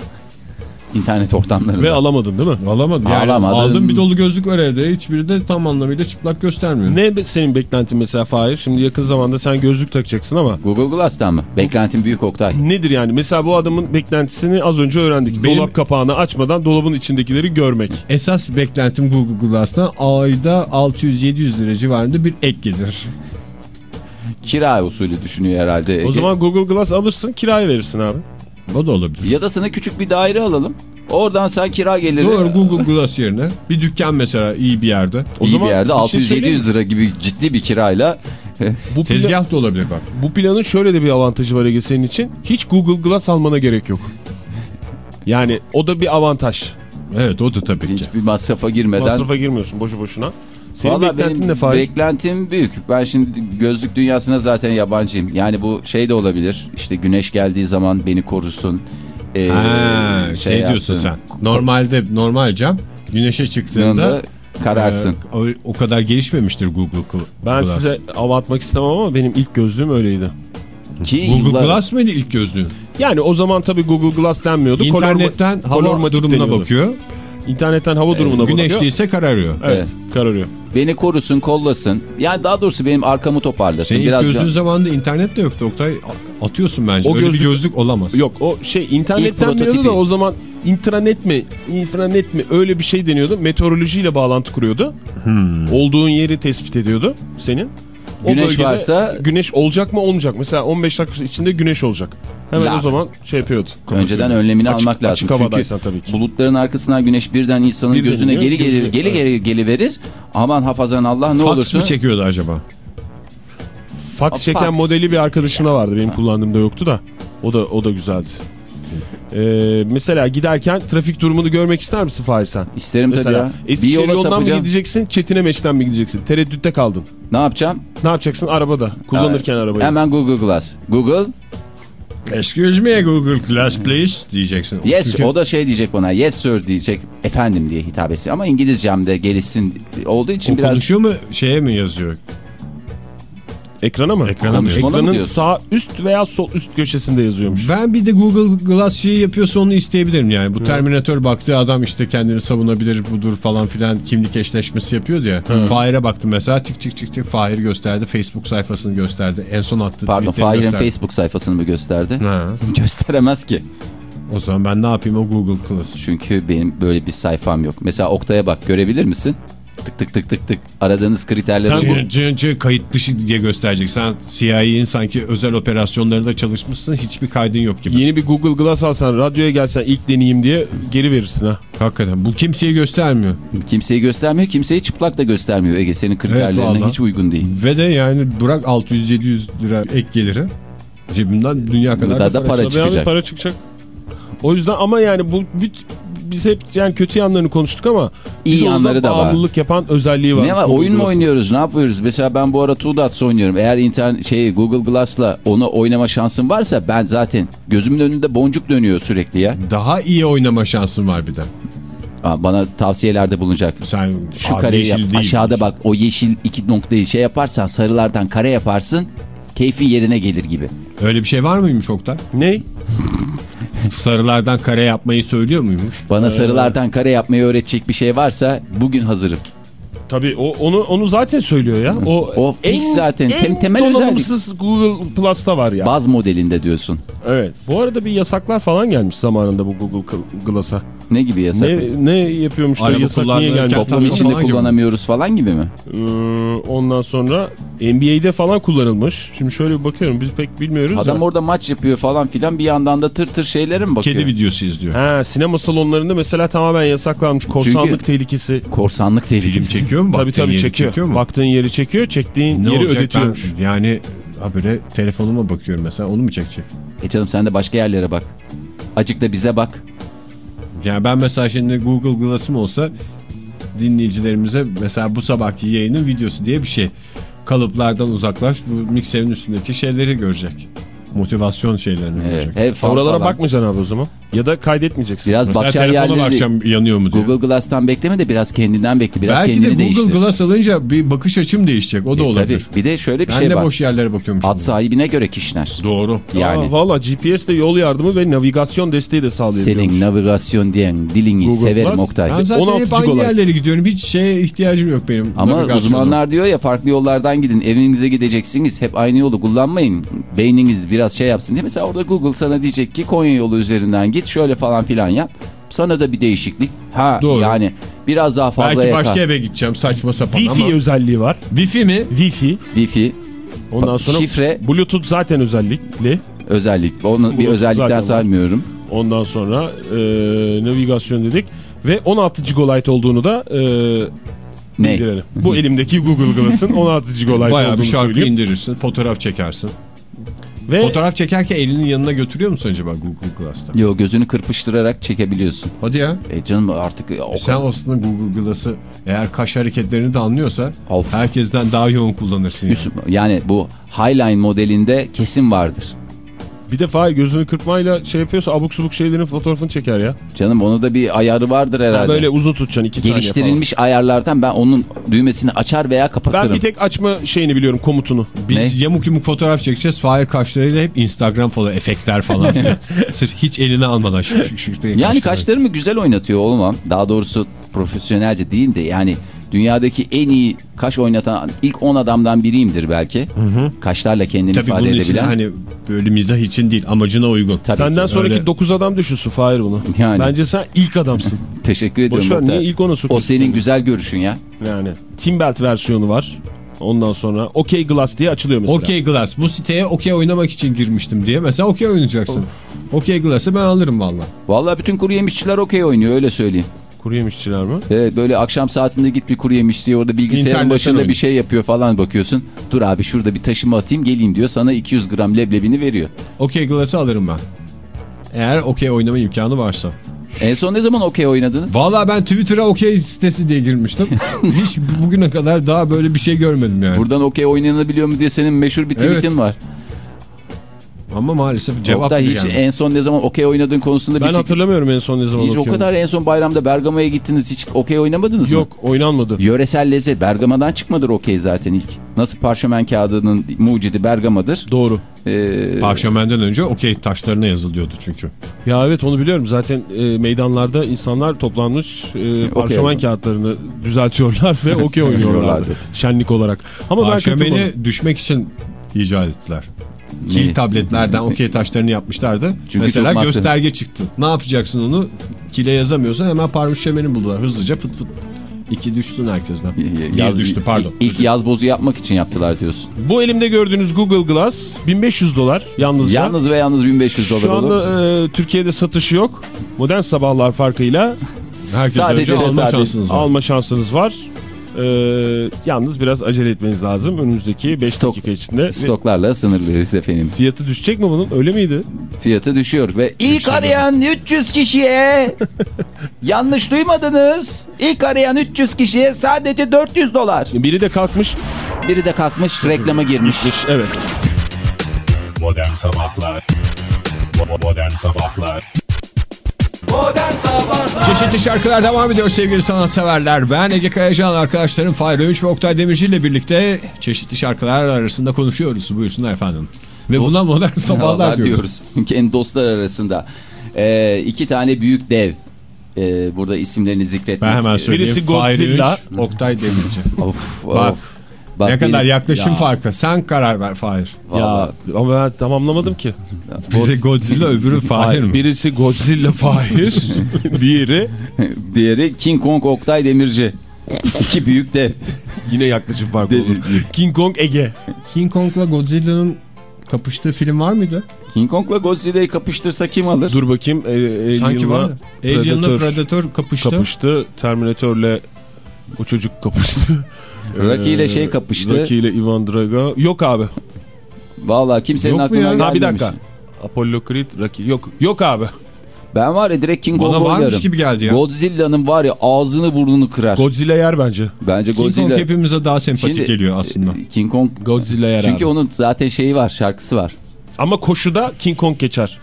İnternet ortamlarında. Ve alamadın değil mi? Alamadım. Yani Alamadım. aldım bir dolu gözlük var evde. Hiçbiri de tam anlamıyla çıplak göstermiyor. Ne senin beklentin mesela Fahir? Şimdi yakın zamanda sen gözlük takacaksın ama Google Glass'tan mı? Beklentim büyük Oktay. nedir yani? Mesela bu adamın beklentisini az önce öğrendik. Benim- Dolap kapağını açmadan dolabın içindekileri görmek. Esas beklentim Google Glass'tan ayda 600-700 lira civarında bir ek gelir. Kira usulü düşünüyor herhalde. O zaman Google Glass alırsın kiraya verirsin abi. O da olabilir. Ya da sana küçük bir daire alalım. Oradan sen kira geliri. Doğru Google Glass yerine bir dükkan mesela iyi bir yerde. O İyi zaman bir yerde bir şey söyleyeyim 600-700 lira gibi ciddi bir kirayla Bu, plan- Tezgah da olabilir bak. bu planın şöyle de bir avantajı var Ege senin için. Hiç Google Glass almana gerek yok. Yani o da bir avantaj. Evet o da tabii ki. hiçbir masrafa girmeden. Masrafa girmiyorsun boşu boşuna. Senin Vallahi beklentin ne Fahir? Beklentim büyük. Ben şimdi gözlük dünyasına zaten yabancıyım. Yani bu şey de olabilir. İşte güneş geldiği zaman beni korusun. Ee, Ha, şey, diyorsun yapsın. sen. Normalde normal cam güneşe çıktığında Yanında kararsın. e, o, o kadar gelişmemiştir Google Gl- Ben Glass. size hava atmak istemem ama benim ilk gözlüğüm öyleydi. Ki Google yıllar- Glass mıydı ilk gözlüğün? Yani o zaman tabii Google Glass denmiyordu. İnternetten Kolorma- hava durumuna deniyordu. bakıyor. İnternetten hava durumuna bakıyor. Güneşliyse kararıyor. Evet, kararıyor. Beni korusun, kollasın. Yani daha doğrusu benim arkamı toparlasın. Senin Biraz gözlüğün can- zamanında internet de yoktu Oktay. Atıyorsun bence. O Öyle gözlük- bir gözlük olamaz. Yok o şey internetten deniyordu da o zaman intranet mi intranet mi öyle bir şey deniyordu. Meteorolojiyle bağlantı kuruyordu. Olduğun yeri tespit ediyordu senin. O Güneş bölgede varsa- güneş olacak mı olmayacak. Mesela 15 dakika içinde güneş olacak. Hemen La. o zaman şey yapıyordu. Önceden önlemini Açık- almak lazım. açık Çünkü tabii ki. bulutların arkasından güneş birden insanın Bir gözüne deniyor, geri geri gözüne- geri geri geri verir. Aman hafazan Allah ne Fax olursun. mı çekiyordu acaba? Fax A, çeken fax. modeli bir arkadaşımda vardı. Benim kullandığımda yoktu da. O da o da güzeldi. Ee, mesela giderken trafik durumunu görmek ister misin Fahir sen? İsterim tabii Mesela ya. Bir Eskişehir yola yolundan mı sapacağım. gideceksin, Çetine Meç'ten mi gideceksin? Tereddütte kaldın. Ne yapacağım? Ne yapacaksın? Arabada. Kullanırken arabayı. Hemen Google Glass. Google Excuse me Google Glass please diyeceksin. Yes Çünkü o da şey diyecek bana yes sir diyecek efendim diye hitap etsin ama İngilizcem de gelişsin olduğu için o biraz konuşuyor mu şeye mi yazıyor? Ekrana mı? Ekrana mı? Mı Ekranın diyorsun? sağ üst veya sol üst köşesinde yazıyormuş. Ben bir de Google Glass şeyi yapıyorsa onu isteyebilirim yani. Bu Terminator baktığı adam işte kendini savunabilir budur falan filan kimlik eşleşmesi yapıyordu ya. Fahir'e baktım mesela tik tik tik tik Fahir gösterdi. Facebook sayfasını gösterdi. En son attığı pardon tweetleri Fahir'in. Facebook sayfasını mı gösterdi? Ha. Gösteremez ki. O zaman ben ne yapayım o Google Glass. Çünkü benim böyle bir sayfam yok. Mesela Oktay'a bak görebilir misin? Tık tık tık tık tık. Aradığınız kriterleri Sen bu. Cın kayıt dışı diye gösterecek. Sen CIA'nin sanki özel operasyonlarında çalışmışsın hiçbir kaydın yok gibi. Yeni bir Google Glass alsan radyoya gelsen ilk deneyeyim diye geri verirsin ha. Hakikaten bu kimseye göstermiyor. Kimseyi göstermiyor, kimseyi çıplak da göstermiyor. Ege senin kriterlerine vallahi. hiç uygun değil. Ve de yani bırak 600-700 lira ek geliri cebimden dünya kadar da para Tabii abi çıkacak. para çıkacak. O yüzden ama yani bu bir- biz hep yani kötü yanlarını konuştuk ama İyi yanları da var. bağımlılık yapan özelliği var. Ne var? Oyun mu oynuyoruz? Ne yapıyoruz? Mesela ben bu ara Two Dots oynuyorum. Eğer internet şey Google Glass'la onu oynama şansım varsa ben zaten gözümün önünde boncuk dönüyor sürekli ya. Daha iyi oynama şansın var bir de. Aa, Bana tavsiyelerde bulunacak. Sen Şu kareyi yap. Aşağıda diyorsun. bak o yeşil iki noktayı şey yaparsan sarılardan kare yaparsın. Keyfi yerine gelir gibi. Öyle bir şey var mıymış Oktay? Ne? Sarılardan kare yapmayı söylüyor muymuş? Bana sarılardan kare yapmayı öğretecek bir şey varsa bugün hazırım. Tabii o, onu onu zaten söylüyor ya. O, O fix zaten. Tem- temel özellik. Google Plus'ta var ya. Baz modelinde diyorsun. evet. Bu arada bir yasaklar falan gelmiş zamanında bu Google Glass'a. Ne gibi yasak? Ne, ne yapıyormuş da Araba yasak niye gelmiş? Toplum içinde falan gibi. kullanamıyoruz falan gibi mi? Hmm, ondan sonra NBA'de falan kullanılmış. Şimdi şöyle bir bakıyorum biz pek bilmiyoruz Adam da. orada maç yapıyor falan filan bir yandan da tır tır şeylere mi bakıyor? Kedi videosu izliyor. Ha, sinema salonlarında mesela tamamen yasaklanmış. Korsanlık Çünkü- tehlikesi. Korsanlık Film tehlikesi. çekiyor mu? Tabii Baktığın tabii yeri çekiyor. mu? Baktığın yeri çekiyor, çektiğin ne yeri ödetiyormuş. ben yani ha böyle telefonuma bakıyorum mesela onu mu çekecek? E canım sen de başka yerlere bak. Acık da bize bak. Yani ben mesela şimdi Google Glass'ım olsa dinleyicilerimize mesela bu sabahki yayının videosu diye bir şey. Kalıplardan uzaklaş bu mikserin üstündeki şeyleri görecek. Motivasyon şeylerini Evet. görecek. Ev falan Oralara falan. bakmayacaksın abi o zaman. Ya da kaydetmeyeceksin. Biraz Mesela bakacağın yerleri bakacağım yanıyor mu diye. Google Glass'tan bekleme de biraz kendinden bekle. Biraz Belki de Google değiştir. Glass alınca bir bakış açım değişecek. O da E, olabilir. tabii. Bir de şöyle bir Ben şey de var. boş yerlere bakıyormuşum. Ad sahibine göre kişner. Doğru. Yani Aa, Valla GPS de yol yardımı ve navigasyon desteği de sağlayabiliyormuş. senin navigasyon diyen dilini Google severim Glass. Oktay. Ben zaten 16 hep aynı gigabyte. yerlere gidiyorum. Hiç şeye ihtiyacım yok benim. Ama uzmanlar diyor ya farklı yollardan gidin evinize gideceksiniz hep aynı yolu kullanmayın beyniniz biraz şey yapsın diye mesela orada Google sana diyecek ki Konya yolu üzerinden git şöyle falan filan yap sana da bir değişiklik ha Doğru. yani biraz daha fazla Belki başka eve gideceğim saçma sapan Wi-Fi ama. özelliği var. Wi-Fi mi? Wi-Fi. Wi-Fi Ondan sonra Şifre. Bluetooth zaten özellikli. özellik onu bir Bluetooth özellikten zaten var. saymıyorum Ondan sonra e, navigasyon dedik. Ve 16 GB olduğunu da e, ne bildirelim. Bu elimdeki Google Glass'ın 16 GB Bayağı olduğunu bir şarkı söyleyeyim. indirirsin, fotoğraf çekersin. Ve Fotoğraf çekerken elinin yanına götürüyor musun acaba Google Glass'ta? Yo gözünü kırpıştırarak çekebiliyorsun. Hadi ya. E canım artık o Sen aslında Google Glass'ı eğer kaş hareketlerini de anlıyorsa Of. herkesten daha yoğun kullanırsın yani. Yani bu Highline modelinde kesin vardır. Bir defa gözünü kırpmayla şey yapıyorsa abuk subuk şeylerin fotoğrafını çeker ya. Canım onu da bir ayarı vardır herhalde. Böyle uzun tutacaksın 2 saniye falan. Geliştirilmiş ayarlardan ben onun düğmesini açar veya kapatırım. Ben bir tek açma şeyini biliyorum komutunu. Biz Ne? yamuk yumuk fotoğraf çekeceğiz. Fahir kaşlarıyla hep Instagram falan efektler falan filan. Sırf hiç eline almadan şık şık şık diye Yani kaşları. kaşlarımı güzel oynatıyor olmam. Daha doğrusu profesyonelce değil de yani dünyadaki en iyi kaş oynatan ilk 10 adamdan biriyimdir belki. Kaşlarla kendini Tabii ifade bunun için edebilen. hani böyle mizah için değil amacına uygun. Tabii Senden ki. sonraki Öyle. 9 adam düşünsün Fahir bunu. Yani. Bence sen ilk adamsın. Teşekkür ediyorum. Boşver niye ilk ona O sokuyorsun? senin güzel görüşün ya. Yani Team Belt versiyonu var. Ondan sonra OK Glass diye açılıyor mesela. Okey Glass. Bu siteye okey oynamak için girmiştim diye. Mesela okey oynayacaksın. Okey Glass'ı ben alırım valla. Vallahi bütün kuru yemişçiler okey oynuyor öyle söyleyeyim. Kuru yemişçiler mi? Evet, böyle akşam saatinde git bir kuru yemişçiye orada bilgisayarın İnternetten başında oyna. bir şey yapıyor falan bakıyorsun. Dur abi şurada bir taşıma atayım geleyim diyor. Sana 200 gram leblebini veriyor. Okey Glass'ı alırım ben. Eğer okey oynama imkanı varsa. En son ne zaman okey oynadınız? Valla ben Twitter'a okey sitesi diye girmiştim. Hiç bugüne kadar daha böyle bir şey görmedim yani. Buradan okey oynanabiliyor mu diye senin meşhur bir Evet. tweetin var. Ama maalesef cevap Oktay gibi hiç geldi. en son ne zaman okey oynadığın konusunda bir Ben fikir- hatırlamıyorum en son ne zaman Hiç o kadar en son bayramda Bergama'ya gittiniz hiç okey oynamadınız mı? Yok oynanmadı. Yöresel lezzet Bergama'dan çıkmadır okey zaten ilk. Nasıl parşömen kağıdının mucidi Bergama'dır. Doğru. Ee, Parşömenden önce okey taşlarına yazılıyordu çünkü. Ya evet onu biliyorum. Zaten e, meydanlarda insanlar toplanmış e, parşömen oynadı. kağıtlarını düzeltiyorlar ve okey oynuyorlardı. Şenlik olarak. Ama ben. Parşömeni düşmek için icat ettiler. Kil Ne? tabletlerden okey taşlarını yapmışlardı. Çünkü Mesela masraf. gösterge çıktı. Ne yapacaksın onu? Kile yazamıyorsan hemen parşömeni buldular. Hızlıca fıt fıt. İki düşsün herkesten. Bir düştü pardon. İlk yaz bozu yapmak için yaptılar diyorsun. Bu elimde gördüğünüz Google Glass 1500 dolar yalnızca. Yalnız ve yalnız 1500 dolar Şu olur. anda e, Türkiye'de satışı yok. Modern sabahlar farkıyla Herkesten Sadece alma sadece- şansınız var. alma şansınız var. E, yalnız biraz acele etmeniz lazım. Önümüzdeki 5 Stok- dakika içinde. Stoklarla sınırlıyız efendim. Fiyatı düşecek mi bunun? Öyle miydi? Fiyatı düşüyor ve ilk arayan 300 kişiye yanlış duymadınız. İlk arayan 300 kişiye sadece 400 dolar. Biri de kalkmış. Biri de kalkmış reklama girmiş. Evet. Modern Sabahlar Modern Sabahlar Çeşitli şarkılar devam ediyor sevgili sanatseverler. Ben Ege Kayacan arkadaşlarım Fahir Öğünç ve Oktay Demirci ile birlikte çeşitli şarkılar arasında konuşuyoruz. Buyursunlar efendim. Ve buna modern sabahlar diyoruz. Kendi dostlar arasında. Ee, iki tane büyük dev. Ee, burada isimlerini zikretmek. Ben hemen söyleyeyim. Birisi Fahir Godzilla. Öğünç, Oktay Demirci. Of, of. Bak ne kadar benim- yaklaşım Ya, farkı. Sen karar ver Fahir. vallahi. Ya ama ben tamamlamadım ki. Biri Godzilla öbürü Fahir mi? Birisi Godzilla Fahir. diğeri Diğeri King Kong Oktay Demirci. İki büyük dev. yine yaklaşım farkı olur. King Kong Ege. King Kong'la Godzilla'nın kapıştığı film var mıydı? King Kong'la Godzilla'yı kapıştırsa kim alır? Dur bakayım. E, Sanki vardı. Alien'la Predator Predator kapıştı. kapıştı. Terminator'le o çocuk kapıştı. Rocky ile Ee, şey kapıştı. Rocky ile Ivan Drago. Yok abi. Vallahi kimsenin Yok aklına gelmemiş. Ha bir dakika. Apollo Creed, Rocky. Yok. Yok abi. Ben var ya direkt King Kong'u Bana varmış gibi geldi ya. Godzilla'nın var ya ağzını burnunu kırar. Godzilla yer bence. Bence King Godzilla... Kong hepimize daha sempatik Şimdi- geliyor aslında. King Kong... Godzilla yer Çünkü abi. onun zaten şeyi var, şarkısı var. Ama koşuda King Kong geçer.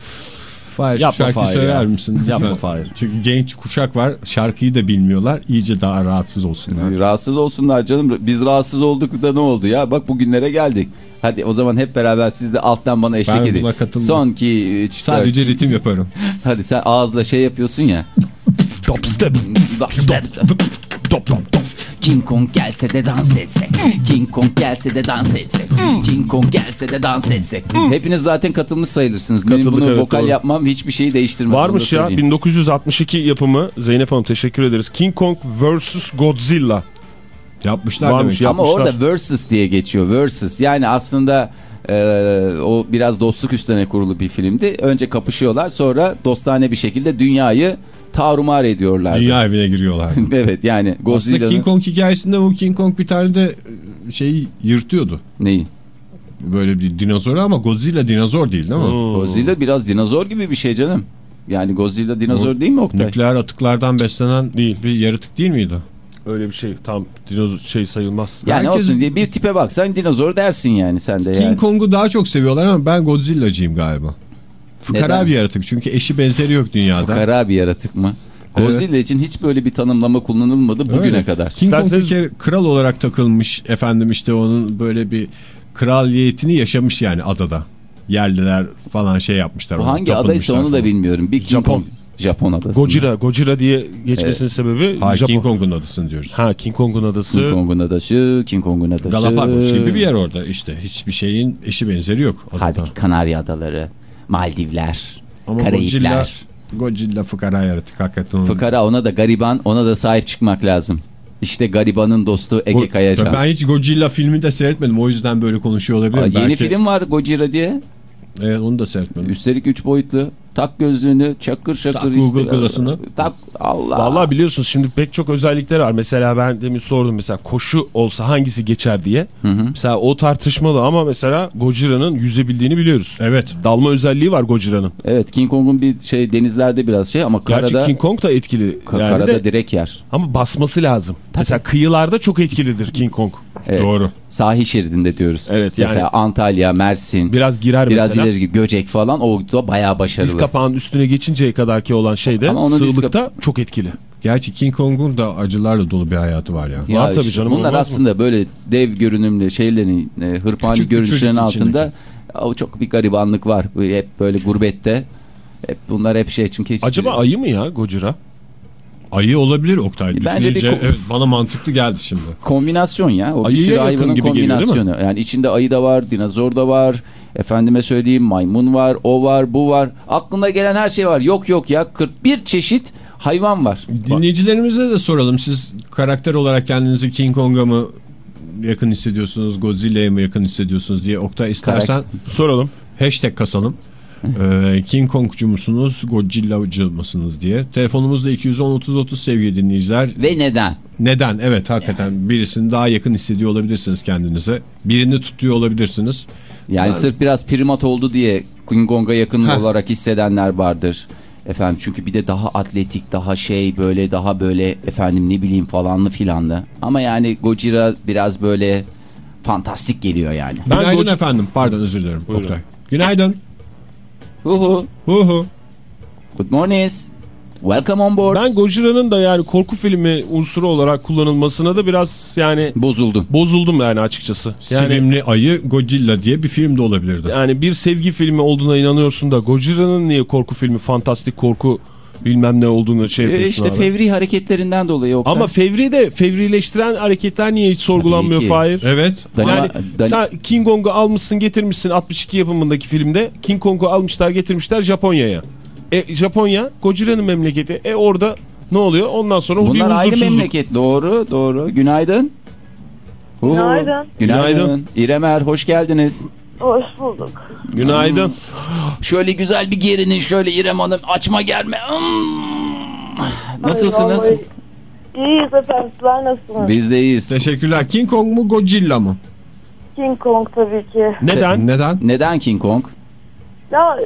Fahir şu Yapma şarkıyı Fahir söyler ya. misin? lütfen? Yapma Fahir. Çünkü genç kuşak var şarkıyı da bilmiyorlar. İyice daha rahatsız olsunlar. Rahatsız olsunlar canım. Biz rahatsız olduk da ne oldu ya? Bak bugünlere geldik. Hadi o zaman hep beraber siz de alttan bana eşlik Ben edin. buna katılmam. Son 2, 3, Sadece ritim yaparım. Hadi sen ağızla şey yapıyorsun ya. Top step. Top top top. King Kong gelse de dans etsek. King Kong gelse de dans etsek. King Kong gelse de dans etsek. Hepiniz zaten katılmış sayılırsınız. Benim Katıldık, bunu evet, vokal doğru. yapmam hiçbir şeyi değiştirmez. Varmış ya söyleyeyim. 1962 yapımı Zeynep Hanım teşekkür ederiz. King Kong vs Godzilla. Yapmışlar Varmış demek. Ama yapmışlar. orada versus diye geçiyor. Versus. Yani aslında e, o biraz dostluk üstüne kurulu bir filmdi. Önce kapışıyorlar sonra dostane bir şekilde dünyayı tarumar ediyorlar. Dünya evine giriyorlar. evet yani Aslında Godzilla'nın King Kong hikayesinde o King Kong bir tane de şeyi yırtıyordu. neyi? Böyle bir dinozoru ama Godzilla dinozor değil değil mi? Hmm. Godzilla biraz dinozor gibi bir şey canım. Yani Godzilla dinozor değil mi Oktay? Nükleer atıklardan beslenen Değil. bir yaratık değil miydi? Öyle bir şey tam dinozor şey sayılmaz. Yani Herkes- olsun diye bir tipe baksan dinozor dersin yani sen de yani. King Kong'u daha çok seviyorlar ama ben Godzilla'cıyım galiba. Fukara Neden? bir yaratık çünkü eşi benzeri yok dünyada. Fukara bir yaratık mı? Evet. Godzilla için hiç böyle bir tanımlama kullanılmadı bugüne Öyle. kadar. King Kong İsterseniz- bir kere kral olarak takılmış efendim işte onun böyle bir kraliyetini yaşamış yani adada. Yerliler falan şey yapmışlar. Bu hangi adaysa onu da bilmiyorum. Bir King Japon. Kong. Japon adası. Gojira, Gojira diye geçmesinin sebebi Hayır Japon. King Kong'un adasını diyoruz. Ha King Kong'un adası. King Kong'un adası, King Kong'un adası. Galapagos gibi bir yer orada işte. Hiçbir şeyin eşi benzeri yok adada. Halbuki Kanarya Adaları, Maldivler, Ama Godzilla, Karayipler. Godzilla fıkara yaratık hakikaten. Fıkara ona da gariban, ona da sahip çıkmak lazım. İşte garibanın dostu Ege Go- Kayacan. Ben hiç Godzilla filmi de seyretmedim. O yüzden böyle konuşuyor Aa, olabilirim. yeni Belki- film var Gojira diye. Evet onu da seyretmedim. Üstelik 3 boyutlu. Tak gözlüğünü, çakır çakır. Tak Google Glass'ını. Tak Allah. Vallahi biliyorsunuz şimdi pek çok özellikleri var. Mesela ben demin sordum mesela koşu olsa hangisi geçer diye. Hı hı. Mesela o tartışmalı ama mesela Gojira'nın yüzebildiğini biliyoruz. Evet. Dalma özelliği var Gojira'nın. Evet King Kong'un bir şey denizlerde biraz şey ama Gerçi karada King Kong da etkili. ka- yani karada de, direkt yer. ama basması lazım. Mesela kıyılarda çok etkilidir King Kong. Evet. Doğru. Sahil şeridinde diyoruz. Evet, yani- Mesela Antalya, Mersin, biraz, Biraz girer mesela. ileri Göcek falan o da bayağı başarılı. Diz kapağının üstüne geçinceye kadarki olan şeyde sığlıkta çok etkili. Gerçi King Kong'un da acılarla dolu bir hayatı var ya. Ya Var tabii işte canım, Bunlar olmaz mı? aslında böyle dev görünümlü şeylerin, e, hırpani Küçük görünüşlerin altında o çok bir garibanlık var. Hep böyle gurbette. Hep bunlar hep şey çünkü hiç- Acaba ayı mı ya Gojira? Ayı olabilir Oktay. Bence bir evet, bana mantıklı geldi şimdi. kombinasyon ya. O bir Ayıya sürü yakın hayvanın gibi geliyor, değil mi? kombinasyonu. Yani içinde ayı da var, dinozor da var. Efendime söyleyeyim maymun var, o var, bu var. Aklına gelen her şey var. Yok yok ya 41 çeşit hayvan var. Dinleyicilerimize de soralım. Siz karakter olarak kendinizi King Kong'a mı yakın hissediyorsunuz, Godzilla'ya mı yakın hissediyorsunuz diye Oktay istersen Soralım. hashtag kasalım. Ee, King Kong'cu musunuz, Godzilla'cı mısınız diye. Telefonumuz da 210-30-30 sevgili dinleyiciler. Ve neden? Neden? Evet hakikaten birisini daha yakın hissediyor olabilirsiniz kendinize. Birini tutuyor olabilirsiniz. Yani sırf biraz primat oldu diye King Kong'a yakın Heh. olarak hissedenler vardır. Efendim çünkü bir de daha atletik, daha şey böyle daha böyle efendim ne bileyim falanlı filanlı. Ama yani Gojira biraz böyle fantastik geliyor yani. Ben Günaydın Godzilla- efendim. Pardon özür dilerim. Günaydın. Huhu. Hu hu. Good morning. Welcome on board. Ben Gojira'nın da yani korku filmi unsuru olarak kullanılmasına da biraz yani Bozuldum. bozuldum yani açıkçası. Yani Sevimli Ayı Godzilla diye bir film de olabilirdi. yani bir sevgi filmi olduğuna inanıyorsun da Gojira'nın niye korku filmi, fantastik korku bilmem ne olduğunu şey Ee, yapıyorsun işte abi. fevri hareketlerinden dolayı Oktay. Ama fevri de fevrileştiren hareketler niye hiç sorgulanmıyor. Fahir? Evet. Dani- Yani Dani- sen King Kong'u almışsın getirmişsin 62 yapımındaki filmde. King Kong'u almışlar getirmişler Japonya'ya. E Japonya Gojira'nın memleketi. E orada ne oluyor? Ondan sonra bir Bunlar huzursuzluk. memleket. Doğru, doğru. Günaydın. Günaydın. Günaydın. Günaydın. İremer hoş geldiniz. Hoş bulduk. Günaydın. Şöyle güzel bir gerinin şöyle İrem Hanım açma gelme. Hmm. Nasılsınız? Ay, İyiyiz efendim. Sizler nasılsınız? Biz de iyiyiz. Teşekkürler. King Kong mu Godzilla mı? King Kong tabii ki. Neden? Neden? Neden King Kong? Ya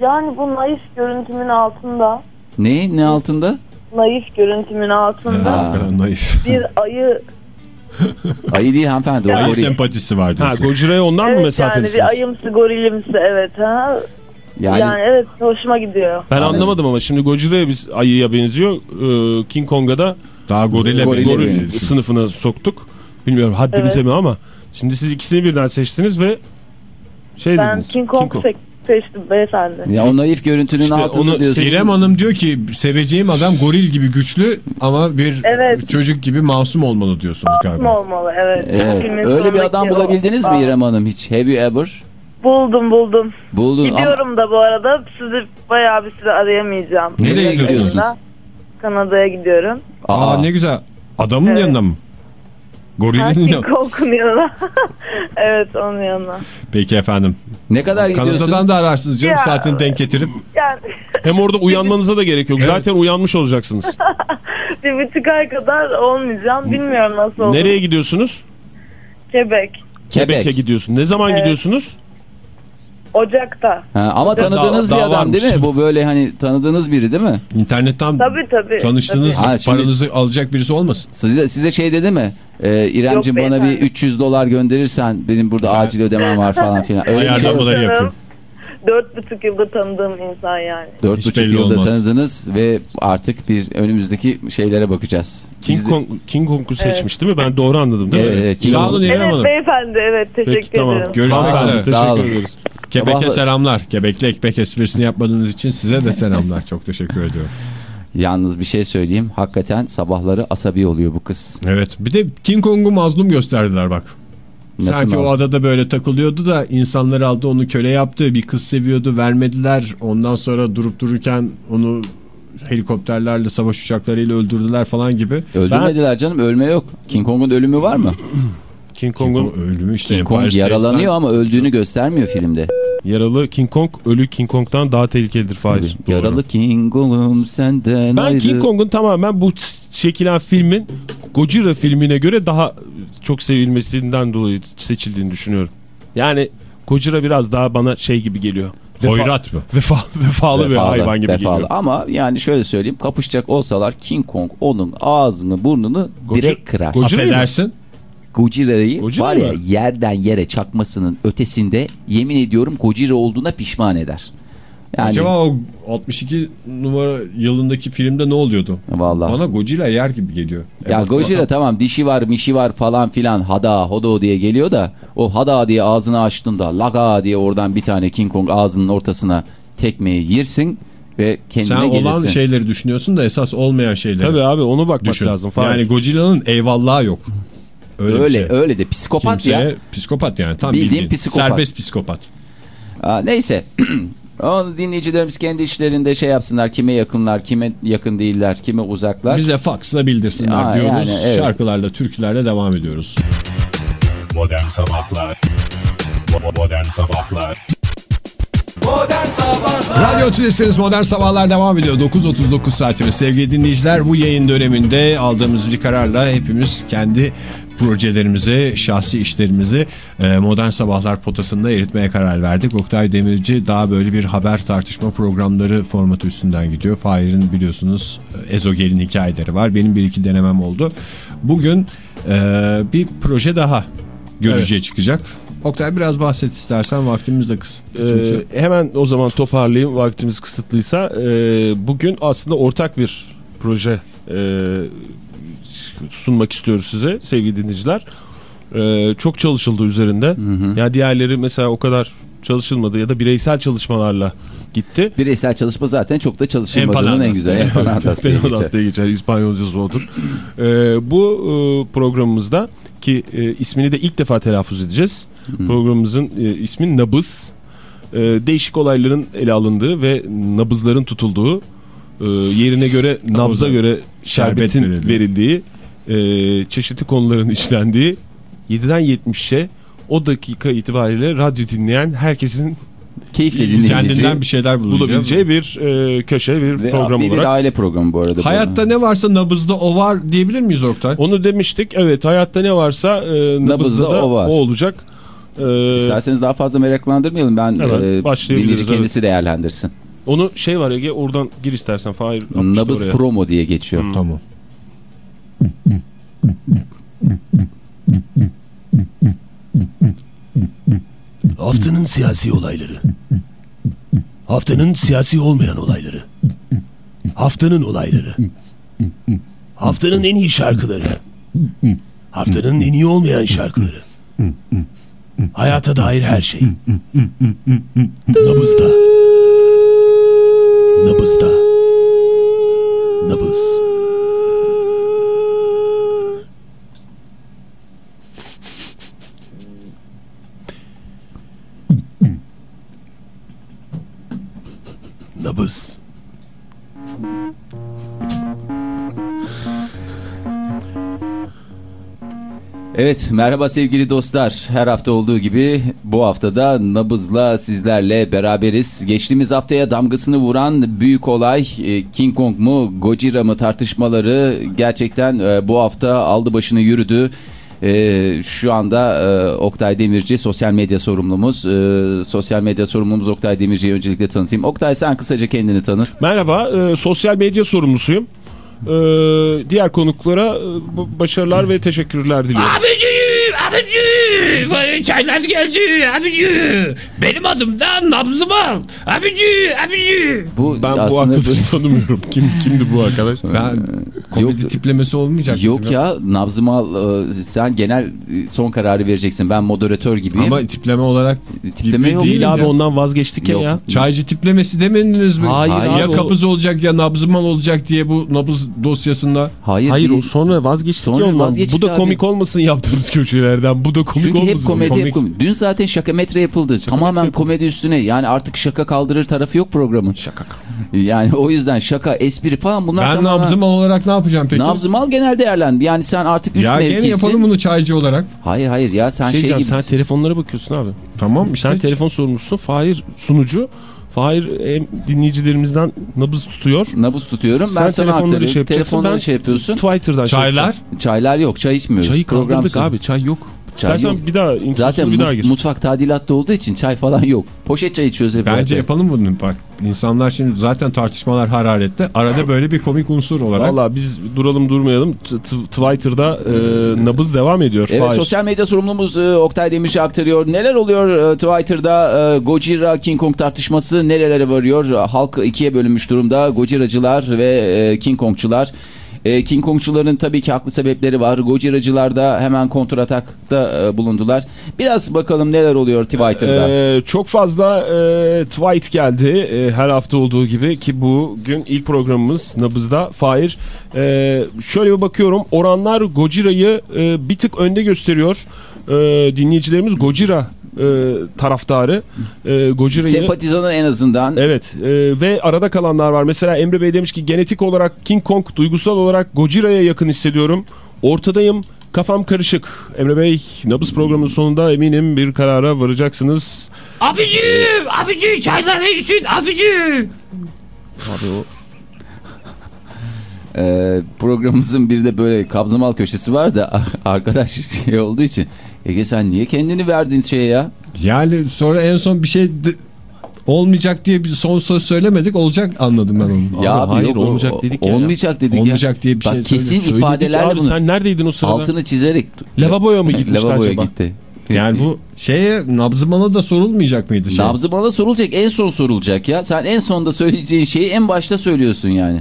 yani bu naif görüntümün altında, Ne? Ne altında? naif görüntümün altında Ha. Naif. bir ayı, Ayı değil hanımefendi. o Ayı goril. sempatisi var Ha diyorsun. Gojira'ya ondan mı evet yani mesafelisiniz? bir ayımsı gorilimsi evet ha. Yani, Yani, evet hoşuma gidiyor. Ben Yani- anlamadım ama şimdi Gojira'ya biz ayıya benziyor. Ee, King Kong'a da Daha gorille goril düşün. sınıfına soktuk. Bilmiyorum haddimize Evet. mi ama şimdi siz ikisini birden seçtiniz ve şey Ben dediniz. King Kong, se- seçtim beyefendi. ya o naif görüntünün İşte altında onu diyorsun. İrem Hanım diyor ki seveceğim adam goril gibi güçlü ama bir Evet. çocuk gibi masum olmalı diyorsunuz Kim galiba. olmalı evet. Evet. Filmin Öyle bir adam o- bulabildiniz mi İrem Hanım hiç? Have you ever? Buldum buldum. Buldun ama Gidiyorum da bu arada sizi bayağı bir süre arayamayacağım. Nereye gidiyorsunuz? Kanada'ya gidiyorum. Aa, ne güzel. Adamın Evet. yanına mı? Gorilin King yanına. Kong'un yanına. evet onun yanına. Peki efendim. ne kadar gidiyorsunuz? Kanada'dan da ararsınız canım Ya. saatini denk getirip. Yani Hem orada uyanmanıza da gerek yok. Evet. Zaten uyanmış olacaksınız. bir buçuk ay kadar olmayacağım. Bilmiyorum nasıl olur. Nereye gidiyorsunuz? Quebec. Quebec. Quebec'e gidiyorsun. Ne zaman Evet. gidiyorsunuz? Ocak'ta. Ha, ama Daha- tanıdığınız daha bir adam değil varmış. mi? Bu böyle hani tanıdığınız biri değil mi? İnternetten Tabii tabii. tanıştığınız Ha, şimdi- paranızı alacak birisi olmasın. Size, size şey dedi mi? Ee, İremciğim bana bir beyefendi. 300 dolar gönderirsen benim burada acil ödemem var falan filan. Öyle bir şey yok. Dört buçuk yıldır tanıdığım insan yani. Dört Hiç buçuk yılda olmaz. tanıdınız ve artık biz önümüzdeki şeylere bakacağız. King, Biz de- Kong, King Kong'u seçmiş değil mi? Ben doğru anladım değil Evet, mi? evet, King Sağ olun Evet Hanım. beyefendi evet teşekkür Peki tamam. ederim. Görüşmek Sağ olun, üzere. Sağ olun. Teşekkür ederiz. Sabahla- selamlar. Quebec'le ekmek esprisini yapmadığınız için size de selamlar. Çok teşekkür ediyorum. Yalnız bir şey söyleyeyim. Hakikaten sabahları asabi oluyor bu kız. Evet. Bir de King Kong'u mazlum gösterdiler bak. Nasıl Sanki mazlum? o adada böyle takılıyordu da insanlar aldı onu köle yaptı. Bir kız seviyordu vermediler. Ondan sonra durup dururken onu helikopterlerle savaş uçaklarıyla öldürdüler falan gibi. Öldürmediler canım ölme yok. King Kong'un ölümü var mı? King King Kong'un Kong ölümü işte. King Kong yaralanıyor ama öldüğünü göstermiyor filmde. yaralı King Kong ölü King Kong'dan daha tehlikelidir Fahir. Yaralı King Kong'um senden Ben ayrı. King Kong'un tamamen bu çekilen filmin Gojira filmine göre daha çok sevilmesinden dolayı seçildiğini düşünüyorum. Yani Gojira biraz daha bana şey gibi geliyor. Vefa- Hoyrat mı? Vefa, vefalı, bir Vefalı, hayvan gibi vefalı. geliyor. Ama yani şöyle söyleyeyim kapışacak olsalar King Kong onun ağzını burnunu Goji- direkt kırar. Gojira'yı mı? Affedersin. Gojira'yı Gojira var ya mı? yerden yere çakmasının ötesinde yemin ediyorum Gojira olduğuna pişman eder. Yani Acaba o 62 numara yılındaki filmde ne oluyordu? Vallahi. Bana Godzilla yer gibi geliyor. Ya Evet, Gojira vatan- tamam dişi var mişi var falan filan hada hodo diye geliyor da o hada diye ağzını açtığında laga diye oradan bir tane King Kong ağzının ortasına tekmeyi yersin ve kendine Sen gelirsin. olan şeyleri düşünüyorsun da esas olmayan şeyleri Tabii abi onu bakmak düşün. lazım. Fahir. Yani Godzilla'nın eyvallahı yok. Öyle, öyle şey. öyle de psikopat Kimseye ya. psikopat yani tam Bildiğin bildiğin, psikopat. serbest psikopat. Aa, neyse. Onu dinleyicilerimiz kendi işlerinde şey yapsınlar. Kime yakınlar, kime yakın değiller, kime uzaklar. Bize faksla bildirsinler Aa, diyoruz. yani, evet. Şarkılarla, türkülerle devam ediyoruz. Modern Sabahlar Bo- Modern Sabahlar Radyo Tülesi'niz Modern Sabahlar devam ediyor. 9.39 saatimiz sevgili dinleyiciler. Bu yayın döneminde aldığımız bir kararla hepimiz kendi projelerimizi, şahsi işlerimizi e, Modern Sabahlar potasında eritmeye karar verdik. Oktay Demirci daha böyle bir haber tartışma programları formatı üstünden gidiyor. Fahir'in biliyorsunuz e, Ezogel'in hikayeleri var. Benim bir iki denemem oldu. Bugün e, bir proje daha görücüye çıkacak. Oktay biraz bahset istersen vaktimiz de kısıtlı. çünkü. Ee, hemen o zaman toparlayayım vaktimiz kısıtlıysa. Ee, bugün aslında ortak bir proje e, sunmak istiyoruz size sevgili dinleyiciler. Ee, çok çalışıldı üzerinde. Ya diğerleri mesela o kadar çalışılmadı ya da bireysel çalışmalarla gitti. Bireysel çalışma zaten çok da çalışılmadığının en güzel. Empanadas diye geçer. geçer. İspanyolcası odur. Ee, bu e, programımızda ki e, ismini de ilk defa telaffuz edeceğiz. Programımızın e, ismi Nabız. E, değişik olayların ele alındığı ve nabızların tutulduğu e, yerine göre nabza göre şerbet şerbetin verildi. verildiği e, çeşitli konuların işlendiği 7'den 70'e o dakika itibariyle radyo dinleyen herkesin Keyifle dinleyebileceği Kendinden bir şeyler bulabileceği bir e, köşe bir ve program bir, bir olarak. aile programı bu arada. bu. Hayatta ne varsa nabızda o var diyebilir miyiz Oktay? Onu demiştik. Evet hayatta ne varsa e, nabızda da o, o var. olacak. E, İsterseniz daha fazla meraklandırmayalım. Ben Hemen e, dinleyici kendisi değerlendirsin. onu şey var Ege oradan gir istersen. Fahir Nabız oraya. promo diye geçiyor. Tamam. Haftanın siyasi olayları. Haftanın siyasi olmayan olayları. Haftanın olayları. Haftanın en iyi şarkıları. Haftanın en iyi olmayan şarkıları. Hayata dair her şey. Nabızda. Nabızda. Nabız. Evet merhaba sevgili dostlar. Her hafta olduğu gibi bu haftada Nabız'la sizlerle beraberiz. Geçtiğimiz haftaya damgasını vuran büyük olay e, King Kong mu Gojira mı tartışmaları gerçekten e, bu hafta aldı başını yürüdü. E, şu anda e, Oktay Demirci sosyal medya sorumlumuz. Sosyal medya sorumlumuz Oktay Demirci'yi öncelikle tanıtayım. Oktay sen kısaca kendini tanıt. Merhaba sosyal medya sorumlusuyum. E, diğer konuklara e, başarılar ve teşekkürler diliyorum. Abici, abici, vay çaylar geldi abici. Benim adım da Nabzımal. Abici, abici. Bu Ben bu arkadaşı tanımıyorum. Kim kimdi bu arkadaş? Ben komedi Yok. tiplemesi olmayacak. Yok ya Nabzımal e, sen genel e, son kararı vereceksin. Ben moderatör gibiyim. Ama tipleme olarak Tipleme gibi yok. değil Değil abi ya. ondan vazgeçtik ya Yok. ya. Çaycı tiplemesi demediniz mi? Hayır ya abi, o- kapız olacak ya nabzımal olacak diye bu nabız dosyasında. Hayır, Hayır değil. o sonra vazgeçtik Sonra ya ondan. vazgeçtik Bu da abi. komik olmasın yaptığımız köşelerden. Bu da komik Çünkü hep komedi, Komik. hep komedi. Dün zaten şaka metre yapıldı. Tamamen yapıldı. komedi üstüne. Yani artık şaka kaldırır tarafı yok programın. Şaka. Yani o yüzden şaka, espri falan bunlar Ben tamamen... nabzımal olarak ne yapacağım peki? Nabzımal genel değerlendi. Yani sen artık üst ya gene mevkisin. yapalım bunu çaycı olarak. Hayır hayır ya sen Şey şey, diyeceğim, gibi. sen telefonlara bakıyorsun abi. Tamam işte. Sen telefon sorumlusun. Fahir sunucu. Fahir hem dinleyicilerimizden nabız tutuyor. Nabız tutuyorum. Ben Sen sana telefonları şey yapacaksın. Telefonları Ben şey yapıyorsun. Twitter'dan şey Çaylar. yapacağım. Çaylar yok. Çay içmiyoruz. Çayı kaldırdık Programsız. abi. Çay yok. Çay İstersen yok. bir daha Zaten bir daha gir. mutfak tadilatta olduğu için çay falan yok. Poşet çay içiyoruz hep. Bence zaten. yapalım bunu bak. İnsanlar şimdi zaten tartışmalar hararetli. Arada böyle bir komik unsur olarak. Valla biz duralım durmayalım. T- Twitter'da e, nabız devam ediyor. Evet Fahir. sosyal medya sorumlumuz e, Oktay Demirci aktarıyor. Neler oluyor e, Twitter'da e, Gojira King Kong tartışması nerelere varıyor? Halk ikiye bölünmüş durumda. Gojiracılar ve e, King Kongçular. E, King Kongçuların tabii ki haklı sebepleri var. Gojiracılar da hemen kontratakta e, bulundular. Biraz bakalım neler oluyor Twitter'da. Ee, çok fazla e, tweet geldi e, her hafta olduğu gibi ki bugün ilk programımız Nabız'da Fahir. E, şöyle bir bakıyorum oranlar Gojira'yı e, bir tık önde gösteriyor. E, dinleyicilerimiz Gojira e, taraftarı. E, Gojira'yı... Sempatizanın en azından. Evet e, ve arada kalanlar var. Mesela Emre Bey demiş ki genetik olarak King Kong duygusal olarak Gojira'ya yakın hissediyorum. Ortadayım kafam karışık. Emre Bey nabız programının sonunda eminim bir karara varacaksınız. Abicim, abicim çayları için abicim. Ee, programımızın bir de böyle kabzamal köşesi var da arkadaş şey olduğu için. Ege sen niye kendini verdin şeye ya? Yani sonra en son bir şey de- olmayacak diye bir son söz söylemedik. Olacak anladım ben onu. ya Abi hayır, yok, olmayacak o- dedik ya. Olmayacak dedik ya. Olmayacak diye bir Bak şey kesin söyle- Söyledik ifadelerle abi bunu sen neredeydin o sırada? altını çizerek. Lavaboya mı gitmişti Lavaboya acaba? gitti. Yani bu şeye nabzımana da sorulmayacak mıydı şey? Nabzı bana sorulacak en son sorulacak ya. Sen en sonda söyleyeceğin şeyi en başta söylüyorsun yani.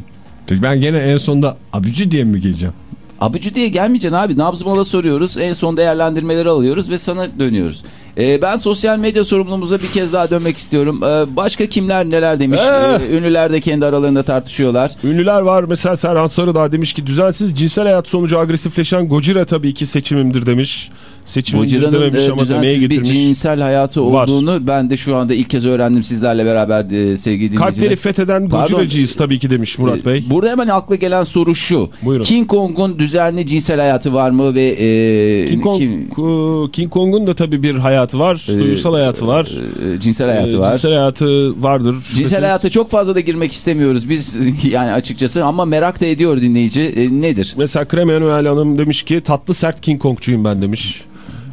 Ben gene en sonda abici diye mi geleceğim? Abici diye gelmeyeceksin abi. Nabzı mala soruyoruz. En son değerlendirmeleri alıyoruz ve sana dönüyoruz. Ee, ben sosyal medya sorumluluğumuza bir kez daha dönmek istiyorum. Ee, başka kimler neler demiş? Eh. Ee, ünlüler de kendi aralarında tartışıyorlar. Ünlüler var. Mesela Serhan Sarıdağ demiş ki düzensiz cinsel hayat sonucu agresifleşen Gojira tabii ki seçimimdir demiş. Seçimimdir Gojira'nın dememiş e, ama demeye düzensiz bir getirmiş. cinsel hayatı Var. olduğunu ben de şu anda ilk kez öğrendim sizlerle beraber e, sevgili dinleyiciler. Kalpleri fetheden Pardon. Gojiracıyız tabii ki demiş Murat Bey. Ee, Burada hemen akla gelen soru şu. Buyurun. King Kong'un düzenli cinsel hayatı var mı ve e, King, Kong, kim- Ku- King Kong'un da tabii bir hayatı var. e, duygusal hayatı var. e, cinsel hayatı E, var. Cinsel hayatı vardır. Cinsel şüphesiz. hayata çok fazla da girmek istemiyoruz biz yani açıkçası ama merak da ediyor dinleyici E, nedir? Mesela Krem Emanuel Hanım demiş ki tatlı sert King Kong'cuyum ben demiş.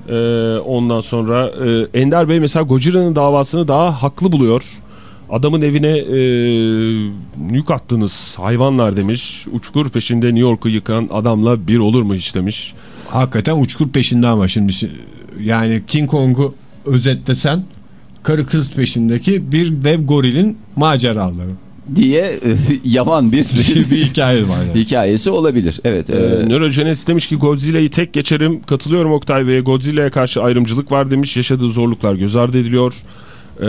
Ee, ondan sonra e, Ender Bey mesela Gojira'nın davasını daha haklı buluyor. Adamın evine e, yük attınız hayvanlar demiş. Uçkur peşinde New York'u yıkan adamla bir olur mu hiç demiş. Hakikaten uçkur peşinde ama şimdi şi- yani King Kong'u özetlesen karı kız peşindeki bir dev gorilin maceraları. Diye e, yavan bir, bir hikaye var yani. hikayesi olabilir. Evet. Ee, e, Neurogenes demiş ki Godzilla'yı tek geçerim. Katılıyorum Oktay Bey'e. Godzilla'ya karşı ayrımcılık var demiş. Yaşadığı zorluklar göz ardı ediliyor. Ee,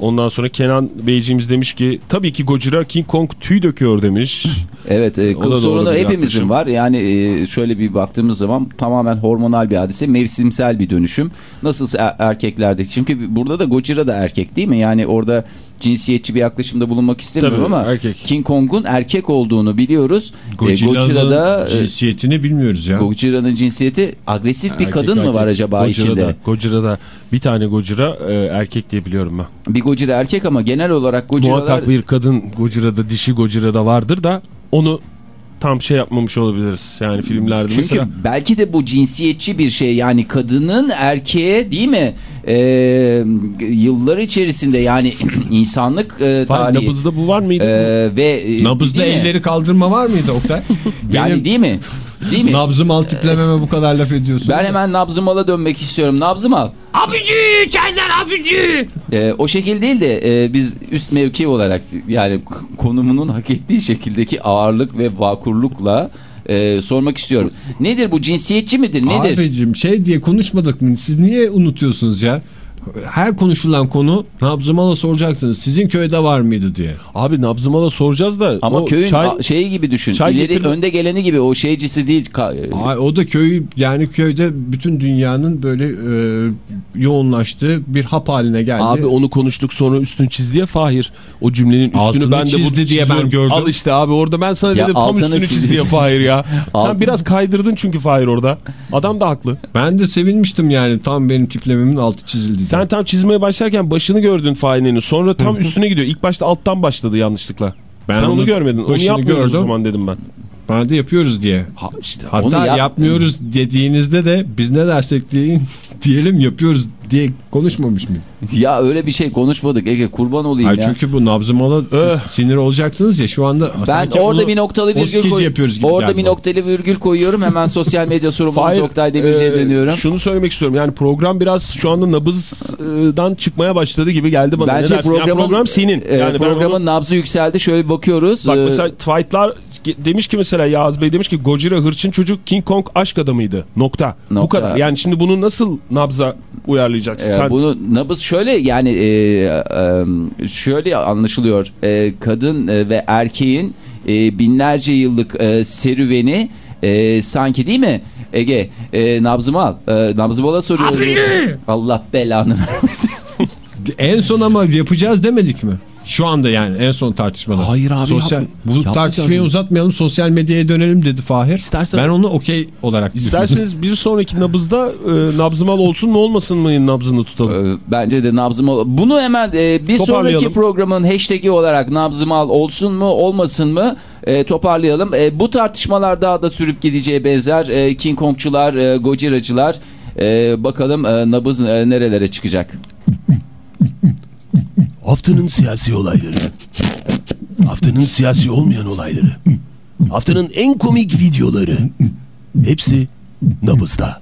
ondan sonra Kenan Beyciğimiz demiş ki tabii ki Gojira King Kong tüy döküyor demiş. Evet, e, kıl sorunu hepimizin yaklaşım. var. Yani e, şöyle bir baktığımız zaman tamamen hormonal bir hadise, mevsimsel bir dönüşüm. Nasıl erkeklerde? Çünkü burada da Gojira da erkek değil mi? Yani orada cinsiyetçi bir yaklaşımda bulunmak istemiyorum Tabii, ama erkek. King Kong'un erkek olduğunu biliyoruz. E, Godzilla'nın Gojira'da e, cinsiyetini bilmiyoruz ya. Gojira'nın cinsiyeti agresif bir Erkek, kadın mı erkek. var acaba Gojira'da, içinde? Gojira'da bir tane Gojira e, erkek diye biliyorum ben. Bir Gojira erkek ama genel olarak Gojira'lar... Muhakkak bir kadın Gojira'da dişi Gojira'da vardır da onu tam şey yapmamış olabiliriz. Yani filmlerde Çünkü mesela belki de bu cinsiyetçi bir şey yani kadının erkeğe değil mi Ee, yıllar içerisinde yani insanlık e, tarihi nabızda bu var mıydı? e, ve e, Nabızda değil mi? elleri kaldırma var mıydı Oktay? yani Benim değil mi? Değil mi? nabzım altiplememe bu kadar laf ediyorsun. ben hemen nabzımala dönmek istiyorum. Nabzımal. Abici çaylar abici. Ee, o şekil değil de e, biz üst mevki olarak yani konumunun hak ettiği şekildeki ağırlık ve vakurlukla e, sormak istiyorum. Nedir bu cinsiyetçi midir nedir? Abicim şey diye konuşmadık mı? Siz niye unutuyorsunuz ya? Her konuşulan konu nabzımala soracaktınız. Sizin köyde var mıydı diye. Abi nabzıma da soracağız da. Ama o köyün çay- şeyi gibi düşün. çay İleri getirme- önde geleni gibi o şeycisi değil. Ay, o da köy yani köyde bütün dünyanın böyle e, yoğunlaştığı bir hap haline geldi. Abi onu konuştuk sonra üstünü çizdi ya Fahir. O cümlenin üstünü Altını ben de çizdi diye ben gördüm. Al işte abi orada ben sana Ya dedim tam üstünü çizdi. çizdi diye Fahir ya. Sen biraz kaydırdın çünkü Fahir orada. Adam da haklı. Ben de sevinmiştim yani tam benim tiplememin altı çizildi. Sen tam çizmeye başlarken başını gördün Fahin'in. Sonra tam üstüne gidiyor. İlk başta alttan başladı yanlışlıkla. Ben Sen onu, onu görmedin. Onu yapmıyoruz o gördüm. zaman dedim ben. Bana da yapıyoruz diye. Ha, işte Hatta yap- yapmıyoruz dediğinizde de biz ne dersek deyin diyelim yapıyoruz diye konuşmamış mıyım? Ya öyle bir şey konuşmadık Ege kurban olayım Hayır ya. çünkü bu nabzımalı siz sinir olacaksınız ya şu anda. Ben orada bir noktalı virgül skeci koy- yapıyoruz gibi Orada bir noktalı virgül koyuyorum. Hemen sosyal medya sorumlumuz Hayır, Oktay Demirci'ye dönüyorum. Şunu söylemek istiyorum. Yani program biraz şu anda nabızdan çıkmaya başladı gibi geldi bana. Bence dersin? Yani programın, program senin. yani programın onu- nabzı yükseldi. Şöyle bakıyoruz. Bak Ee, mesela tweetler demiş ki mesela Yağız Bey demiş ki Gojira hırçın çocuk King Kong aşk adamıydı. Nokta. Bu Nokta. kadar. Yani şimdi bunu nasıl nabza uyarlayacaksın? e, Sen bunu nabız şöyle yani e, e, şöyle anlaşılıyor. E, kadın e, ve erkeğin e, binlerce yıllık e, serüveni e, sanki değil mi? Ege e, nabzımı al. E, nabzımı ala soruyoruz. Allah belanı vermesin. En son ama yapacağız demedik mi? Şu anda yani en son tartışmada. Hayır abi, Sosyal, yap- bu tartışmayı mı? uzatmayalım sosyal medyaya dönelim dedi Fahir. İstersen- ben onu okey olarak düşündüm. İsterseniz bir sonraki nabızda e, nabzımal olsun mu olmasın mı nabzını tutalım. Ee, Bence de nabzım ol- Bunu hemen e, bir sonraki programın hashtag'i olarak nabzım al olsun mu olmasın mı e, toparlayalım. E, bu tartışmalar daha da sürüp gideceğe benzer. E, King Kong'cular, e, Gojira'cılar e, bakalım e, nabız e, nerelere çıkacak. Haftanın siyasi olayları. Haftanın siyasi olmayan olayları. Haftanın en komik videoları. Hepsi nabızda.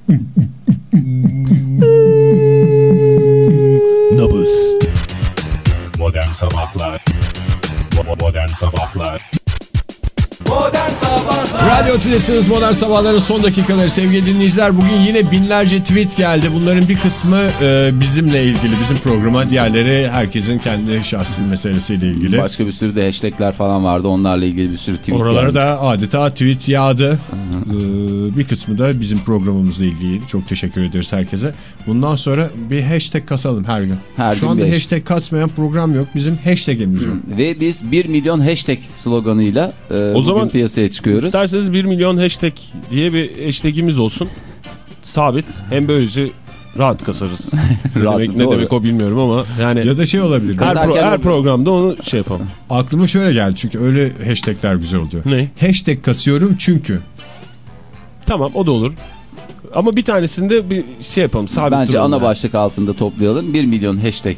Nabız. Modern Sabahlar Bo- Modern Sabahlar Radyo Tülesi'niz Modern Sabahların son dakikaları sevgili dinleyiciler. Bugün yine binlerce tweet geldi. Bunların bir kısmı e, bizimle ilgili, bizim programa. Diğerleri herkesin kendi şahsi meselesiyle ilgili. Başka bir sürü de hashtagler falan vardı. Onlarla ilgili bir sürü tweet Oralara geldi. da adeta tweet yağdı. Ee, bir kısmı da bizim programımızla ilgili. Çok teşekkür ederiz herkese. Bundan sonra bir hashtag kasalım her gün. Her Şu gün anda hashtag kasmayan program yok. Bizim hashtagimiz yok. Ve biz 1 milyon hashtag sloganıyla e, bugün zaman piyasaya çıkıyoruz. İsterseniz 1 milyon hashtag diye bir hashtagimiz olsun. Sabit. Hem böylece rahat kasarız. Rahat, demek, ne doğru. demek o bilmiyorum ama yani Ya da şey olabilir. her, pro- her programda onu şey yapalım. Aklıma şöyle geldi çünkü öyle hashtagler güzel oluyor. Ne? Hashtag kasıyorum çünkü. Tamam o da olur. Ama bir tanesinde bir şey yapalım. Sabit Bence ana yani. başlık altında toplayalım. 1 milyon hashtag.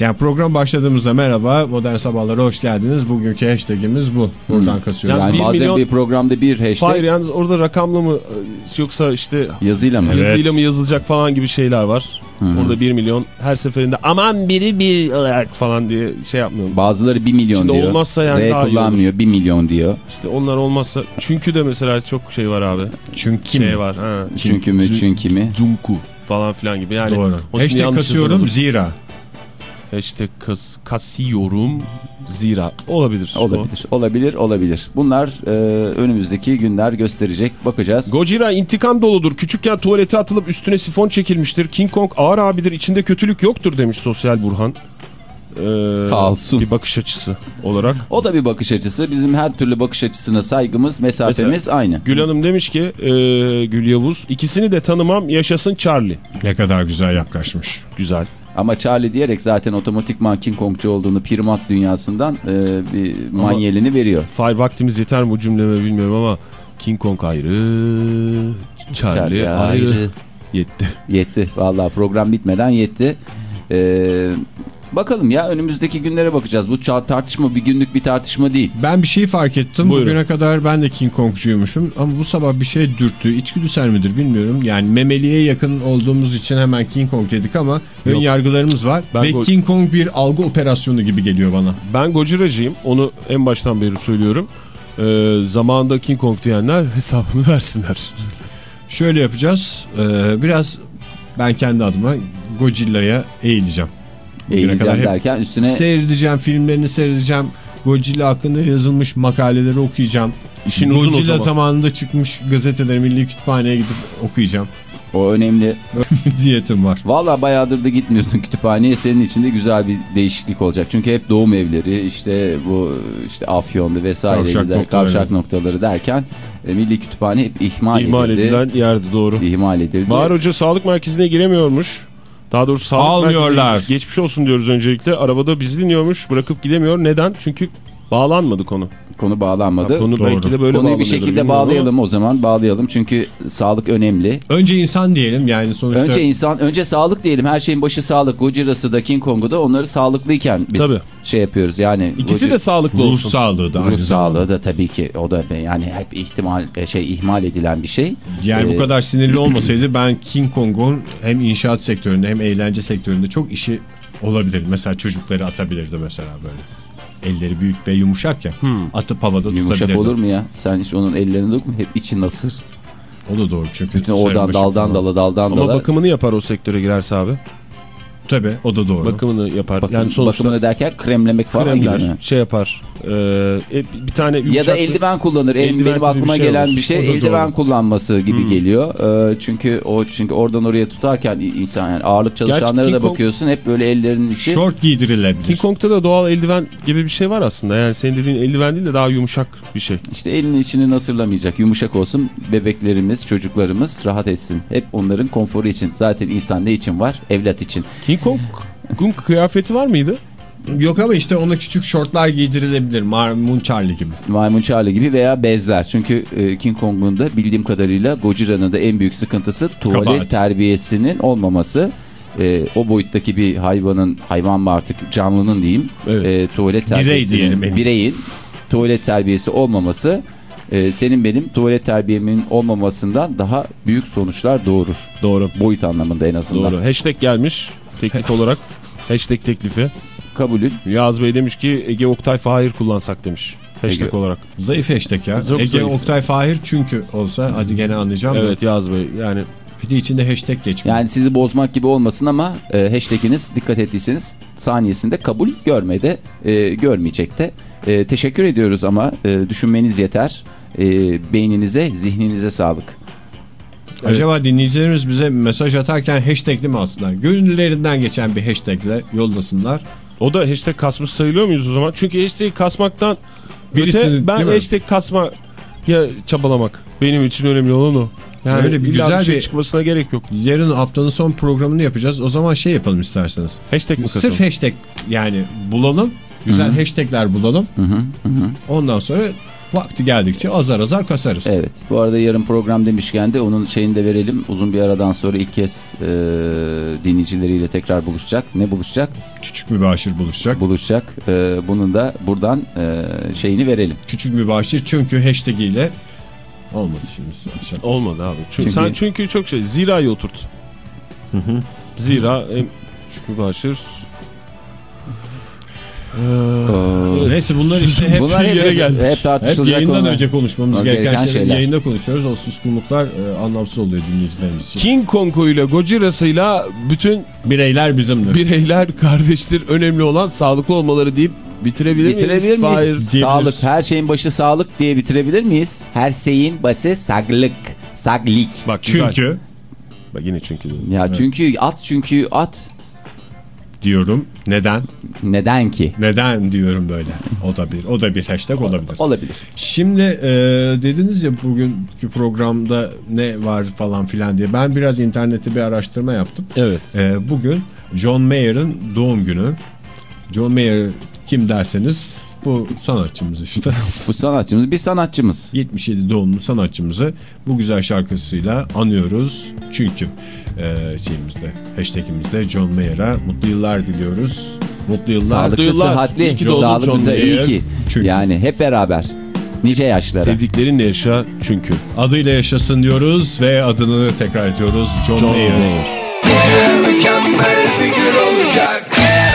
Yani program başladığımızda merhaba modern sabahlara hoş geldiniz. Bugünkü hashtagimiz bu. Buradan kasıyoruz. Yani Yani bir bazen milyon- bir programda bir hashtag Hayır yalnız orada rakamla mı yoksa işte yazıyla mı? Evet. yazıyla mı yazılacak falan gibi şeyler var. Hı. Orada 1 milyon her seferinde aman biri bir olarak falan diye şey yapmıyorum. Bazıları 1 milyon Şimdi diyor. olmazsa yani R daha kullanmıyor 1 milyon diyor. İşte onlar olmazsa çünkü de mesela çok şey var abi. Çünkü Şey var ha. Çünkü mü çünkü mi? Zunku falan filan gibi yani. Doğru. Hashtag kasıyorum zira. Hashtag kas, kasıyorum zira olabilir. o. Olabilir, olabilir, olabilir. Bunlar e, önümüzdeki günler gösterecek. Bakacağız. Gojira intikam doludur. Küçükken tuvalete atılıp üstüne sifon çekilmiştir. King Kong ağır abidir. İçinde kötülük yoktur demiş Sosyal Burhan. Ee, Sağ olsun. Bir bakış açısı olarak. O da bir bakış açısı. Bizim her türlü bakış açısına saygımız, mesafemiz aynı. Gül Hanım demiş ki e, Gül Yavuz ikisini de tanımam yaşasın Charlie. Ne kadar güzel yaklaşmış. Güzel. Ama Charlie diyerek zaten otomatikman King Kong'cu olduğunu primat dünyasından e, bir manyelini veriyor. Fire vaktimiz yeter mi bu cümleme bilmiyorum ama King Kong ayrı, Charlie, Charlie ayrı. ayrı. Yetti. Yetti. Vallahi program bitmeden yetti. Ee, bakalım ya önümüzdeki günlere bakacağız. Bu tartışma bir günlük bir tartışma değil. Ben bir şey fark ettim. Buyurun. Bugüne kadar ben de King Kong'cuymuşum. Ama bu sabah bir şey dürttü. İçgüdüsel midir bilmiyorum. Yani memeliye yakın olduğumuz için hemen King Kong dedik ama ön yargılarımız var. Ben Ve King Kong bir algı operasyonu gibi geliyor bana. Ben Gojira'cıyım. Onu en baştan beri söylüyorum. Ee, zamanında King Kong diyenler hesabını versinler. Şöyle yapacağız. Ee, biraz ben kendi adıma Godzilla'ya eğileceğim. Eğileceğim derken üstüne Seyredeceğim, filmlerini seyredeceğim. Godzilla hakkında yazılmış makaleleri okuyacağım. İşin uzun Godzilla zaman. zamanında çıkmış gazeteleri Milli Kütüphane'ye gidip okuyacağım. o önemli. Diyetim var. Valla bayağıdır da gitmiyorsun kütüphaneye. Senin için de güzel bir değişiklik olacak. Çünkü hep doğum evleri işte bu işte Afyon'du vesaire Kavşak gider, noktaları. kavşak noktaları derken e, Milli Kütüphane hep ihmal, İhmal edildi. edilen yerdi doğru. İhmal edildi. Bahar Hoca sağlık merkezine giremiyormuş. Daha doğrusu sağlık Almıyorlar. merkezine geçmiş olsun diyoruz öncelikle. Arabada bizi dinliyormuş bırakıp gidemiyor. Neden? Çünkü bağlanmadı konu. Konu bağlanmadı. Konu Doğru. belki de böyle Konuyu bir şekilde bilmiyorum ama- bağlayalım o zaman bağlayalım çünkü sağlık önemli. Önce insan diyelim yani sonuçta. Önce insan, önce sağlık diyelim. Her şeyin başı sağlık. Gojira'sı da King Kong'u da onları sağlıklıyken biz Tabii. şey yapıyoruz. Yani İkisi Goji- de sağlıklı ruh olsun. sağlığı da ruh zamanda. sağlığı da tabii ki o da yani hep ihtimal e, şey ihmal edilen bir şey. Yani Ee, bu kadar sinirli olmasaydı ben King Kong'un hem inşaat sektöründe hem eğlence sektöründe çok işi olabilir. Mesela çocukları atabilirdi mesela böyle. Elleri büyük ve yumuşak ya. Atıp havada Yumuşak tutabilirdi. olur mu ya? Sen hiç onun ellerini dokun. Hep içi nasır. O da doğru çünkü. Bütün oradan daldan falan. dala daldan Ama dala. bakımını yapar o sektöre girerse abi. Tabii o da doğru. Bakımını yapar. Bakım, yani sonuçta bakımını derken kremlemek falan gibi kremler mi? şey yapar. Ee, e, bir tane Ya da yumuşak- eldiven kullanır. El- Eldiven benim tipi bir aklıma şey gelen olur. bir şey eldiven doğru. kullanması gibi Hmm. geliyor. Ee, çünkü o çünkü oradan oraya tutarken insan yani ağırlık çalışanlara da Kong- bakıyorsun hep böyle ellerinin içi. Şort giydirilebilir. King Kong'ta da doğal eldiven gibi bir şey var aslında. Yani senin dediğin eldiven değil de daha yumuşak bir şey. İşte elinin içini nasırlamayacak. Yumuşak olsun. Bebeklerimiz, çocuklarımız rahat etsin. Hep onların konforu için. Zaten insan ne için var? Evlat için. King Kong'un kıyafeti var mıydı? Yok ama işte ona küçük şortlar giydirilebilir. Maymun Charlie gibi. Maymun Charlie gibi veya bezler. Çünkü e, King Kong'un da bildiğim kadarıyla Gojira'nın da en büyük sıkıntısı tuvalet Kabahat. terbiyesinin olmaması. E, o boyuttaki bir hayvanın, hayvan mı artık canlının diyeyim. Evet. e, tuvalet Birey en iyisi. bireyin tuvalet terbiyesi olmaması e, senin benim tuvalet terbiyemin olmamasından daha büyük sonuçlar doğurur. Doğru. Boyut anlamında en azından. Doğru. Hashtag gelmiş teklif olarak. Hashtag teklifi. Kabulün. Yaz Bey demiş ki Ege Oktay Fahir kullansak demiş. Hashtag Ege- olarak. Zayıf hashtag ya. Çok Ege zayıf. Oktay Fahir çünkü olsa hadi gene anlayacağım. da. Evet Yaz Bey yani Bir de içinde hashtag geçmiyor. Yani sizi bozmak gibi olmasın ama e, hashtaginiz dikkat ettiyseniz saniyesinde kabul görmedi, e, görmeyecek de. E, teşekkür ediyoruz ama e, düşünmeniz yeter. E, beyninize, zihninize sağlık. Acaba dinleyicilerimiz bize mesaj atarken hashtagli mi alsınlar? Gönüllerinden geçen bir hashtagle yollasınlar. O da hashtag kasmış sayılıyor muyuz o zaman? Çünkü hashtag kasmaktan Birisini, öte ben hashtag kasma ya çabalamak. Benim için önemli olan o. Yani Öyle bir güzel bir şey bir- çıkmasına gerek yok. Yarın haftanın son programını yapacağız. O zaman şey yapalım isterseniz. Hashtag mi kasalım? Sırf hashtag yani bulalım. Güzel hashtagler bulalım. Hı hı, hı hı. Ondan sonra vakti geldikçe azar azar kasarız. Evet. Bu arada yarın program demişken de onun şeyini de verelim. Uzun bir aradan sonra ilk kez e, dinleyicileriyle tekrar buluşacak. Ne buluşacak? Küçük mübaşir buluşacak. Buluşacak. E, bunun da buradan e, şeyini verelim. Küçük mübaşir çünkü hashtag ile olmadı şimdi. sonuçta. Olmadı abi. Çünkü, Çünkü- sen çünkü çok şey zirayı oturt. Zira en başır. Neyse bunlar işte hep Bunlar hep, yere hep, geldik. hep Hep yayından konular. önce konuşmamız Gereken gereken şeyler. şeyler. Yayında konuşuyoruz. O suskunluklar e, anlamsız oluyor dinleyicilerimiz için. King Kong'uyla Gojira'sıyla bütün Bireyler bizimdir. bireyler kardeştir. Önemli olan sağlıklı olmaları deyip bitirebilir miyiz? Bitirebilir miyiz? Diyebiliriz. Sağlık. Her şeyin başı sağlık diye bitirebilir miyiz? Her şeyin başı sağlık. Sağlık. Bak güzel. Çünkü Bak yine çünkü. Ya çünkü at çünkü at. Diyorum neden? Neden ki? Neden diyorum böyle. O da bir o da bir hashtag olabilir. Olabilir. Şimdi e, dediniz ya bugünkü programda ne var falan filan diye. Ben biraz internette bir araştırma yaptım. Evet. E, bugün John Mayer'ın doğum günü. John Mayer kim derseniz bu sanatçımız işte. Bu sanatçımız bir sanatçımız. 77 doğumlu sanatçımızı bu güzel şarkısıyla anıyoruz. Çünkü e, şeyimizde, hashtagimizde John Mayer'a mutlu yıllar diliyoruz. Mutlu yıllar. Sağlıklı, yıllar. sıhhatli, İyi ki sağlıklısa John iyi ki. Çünkü. Yani hep beraber. Nice yaşlara. Sevdiklerinle yaşa çünkü. Adıyla yaşasın diyoruz ve adını tekrar ediyoruz. John, John Mayer. Mayer. mükemmel bir gün.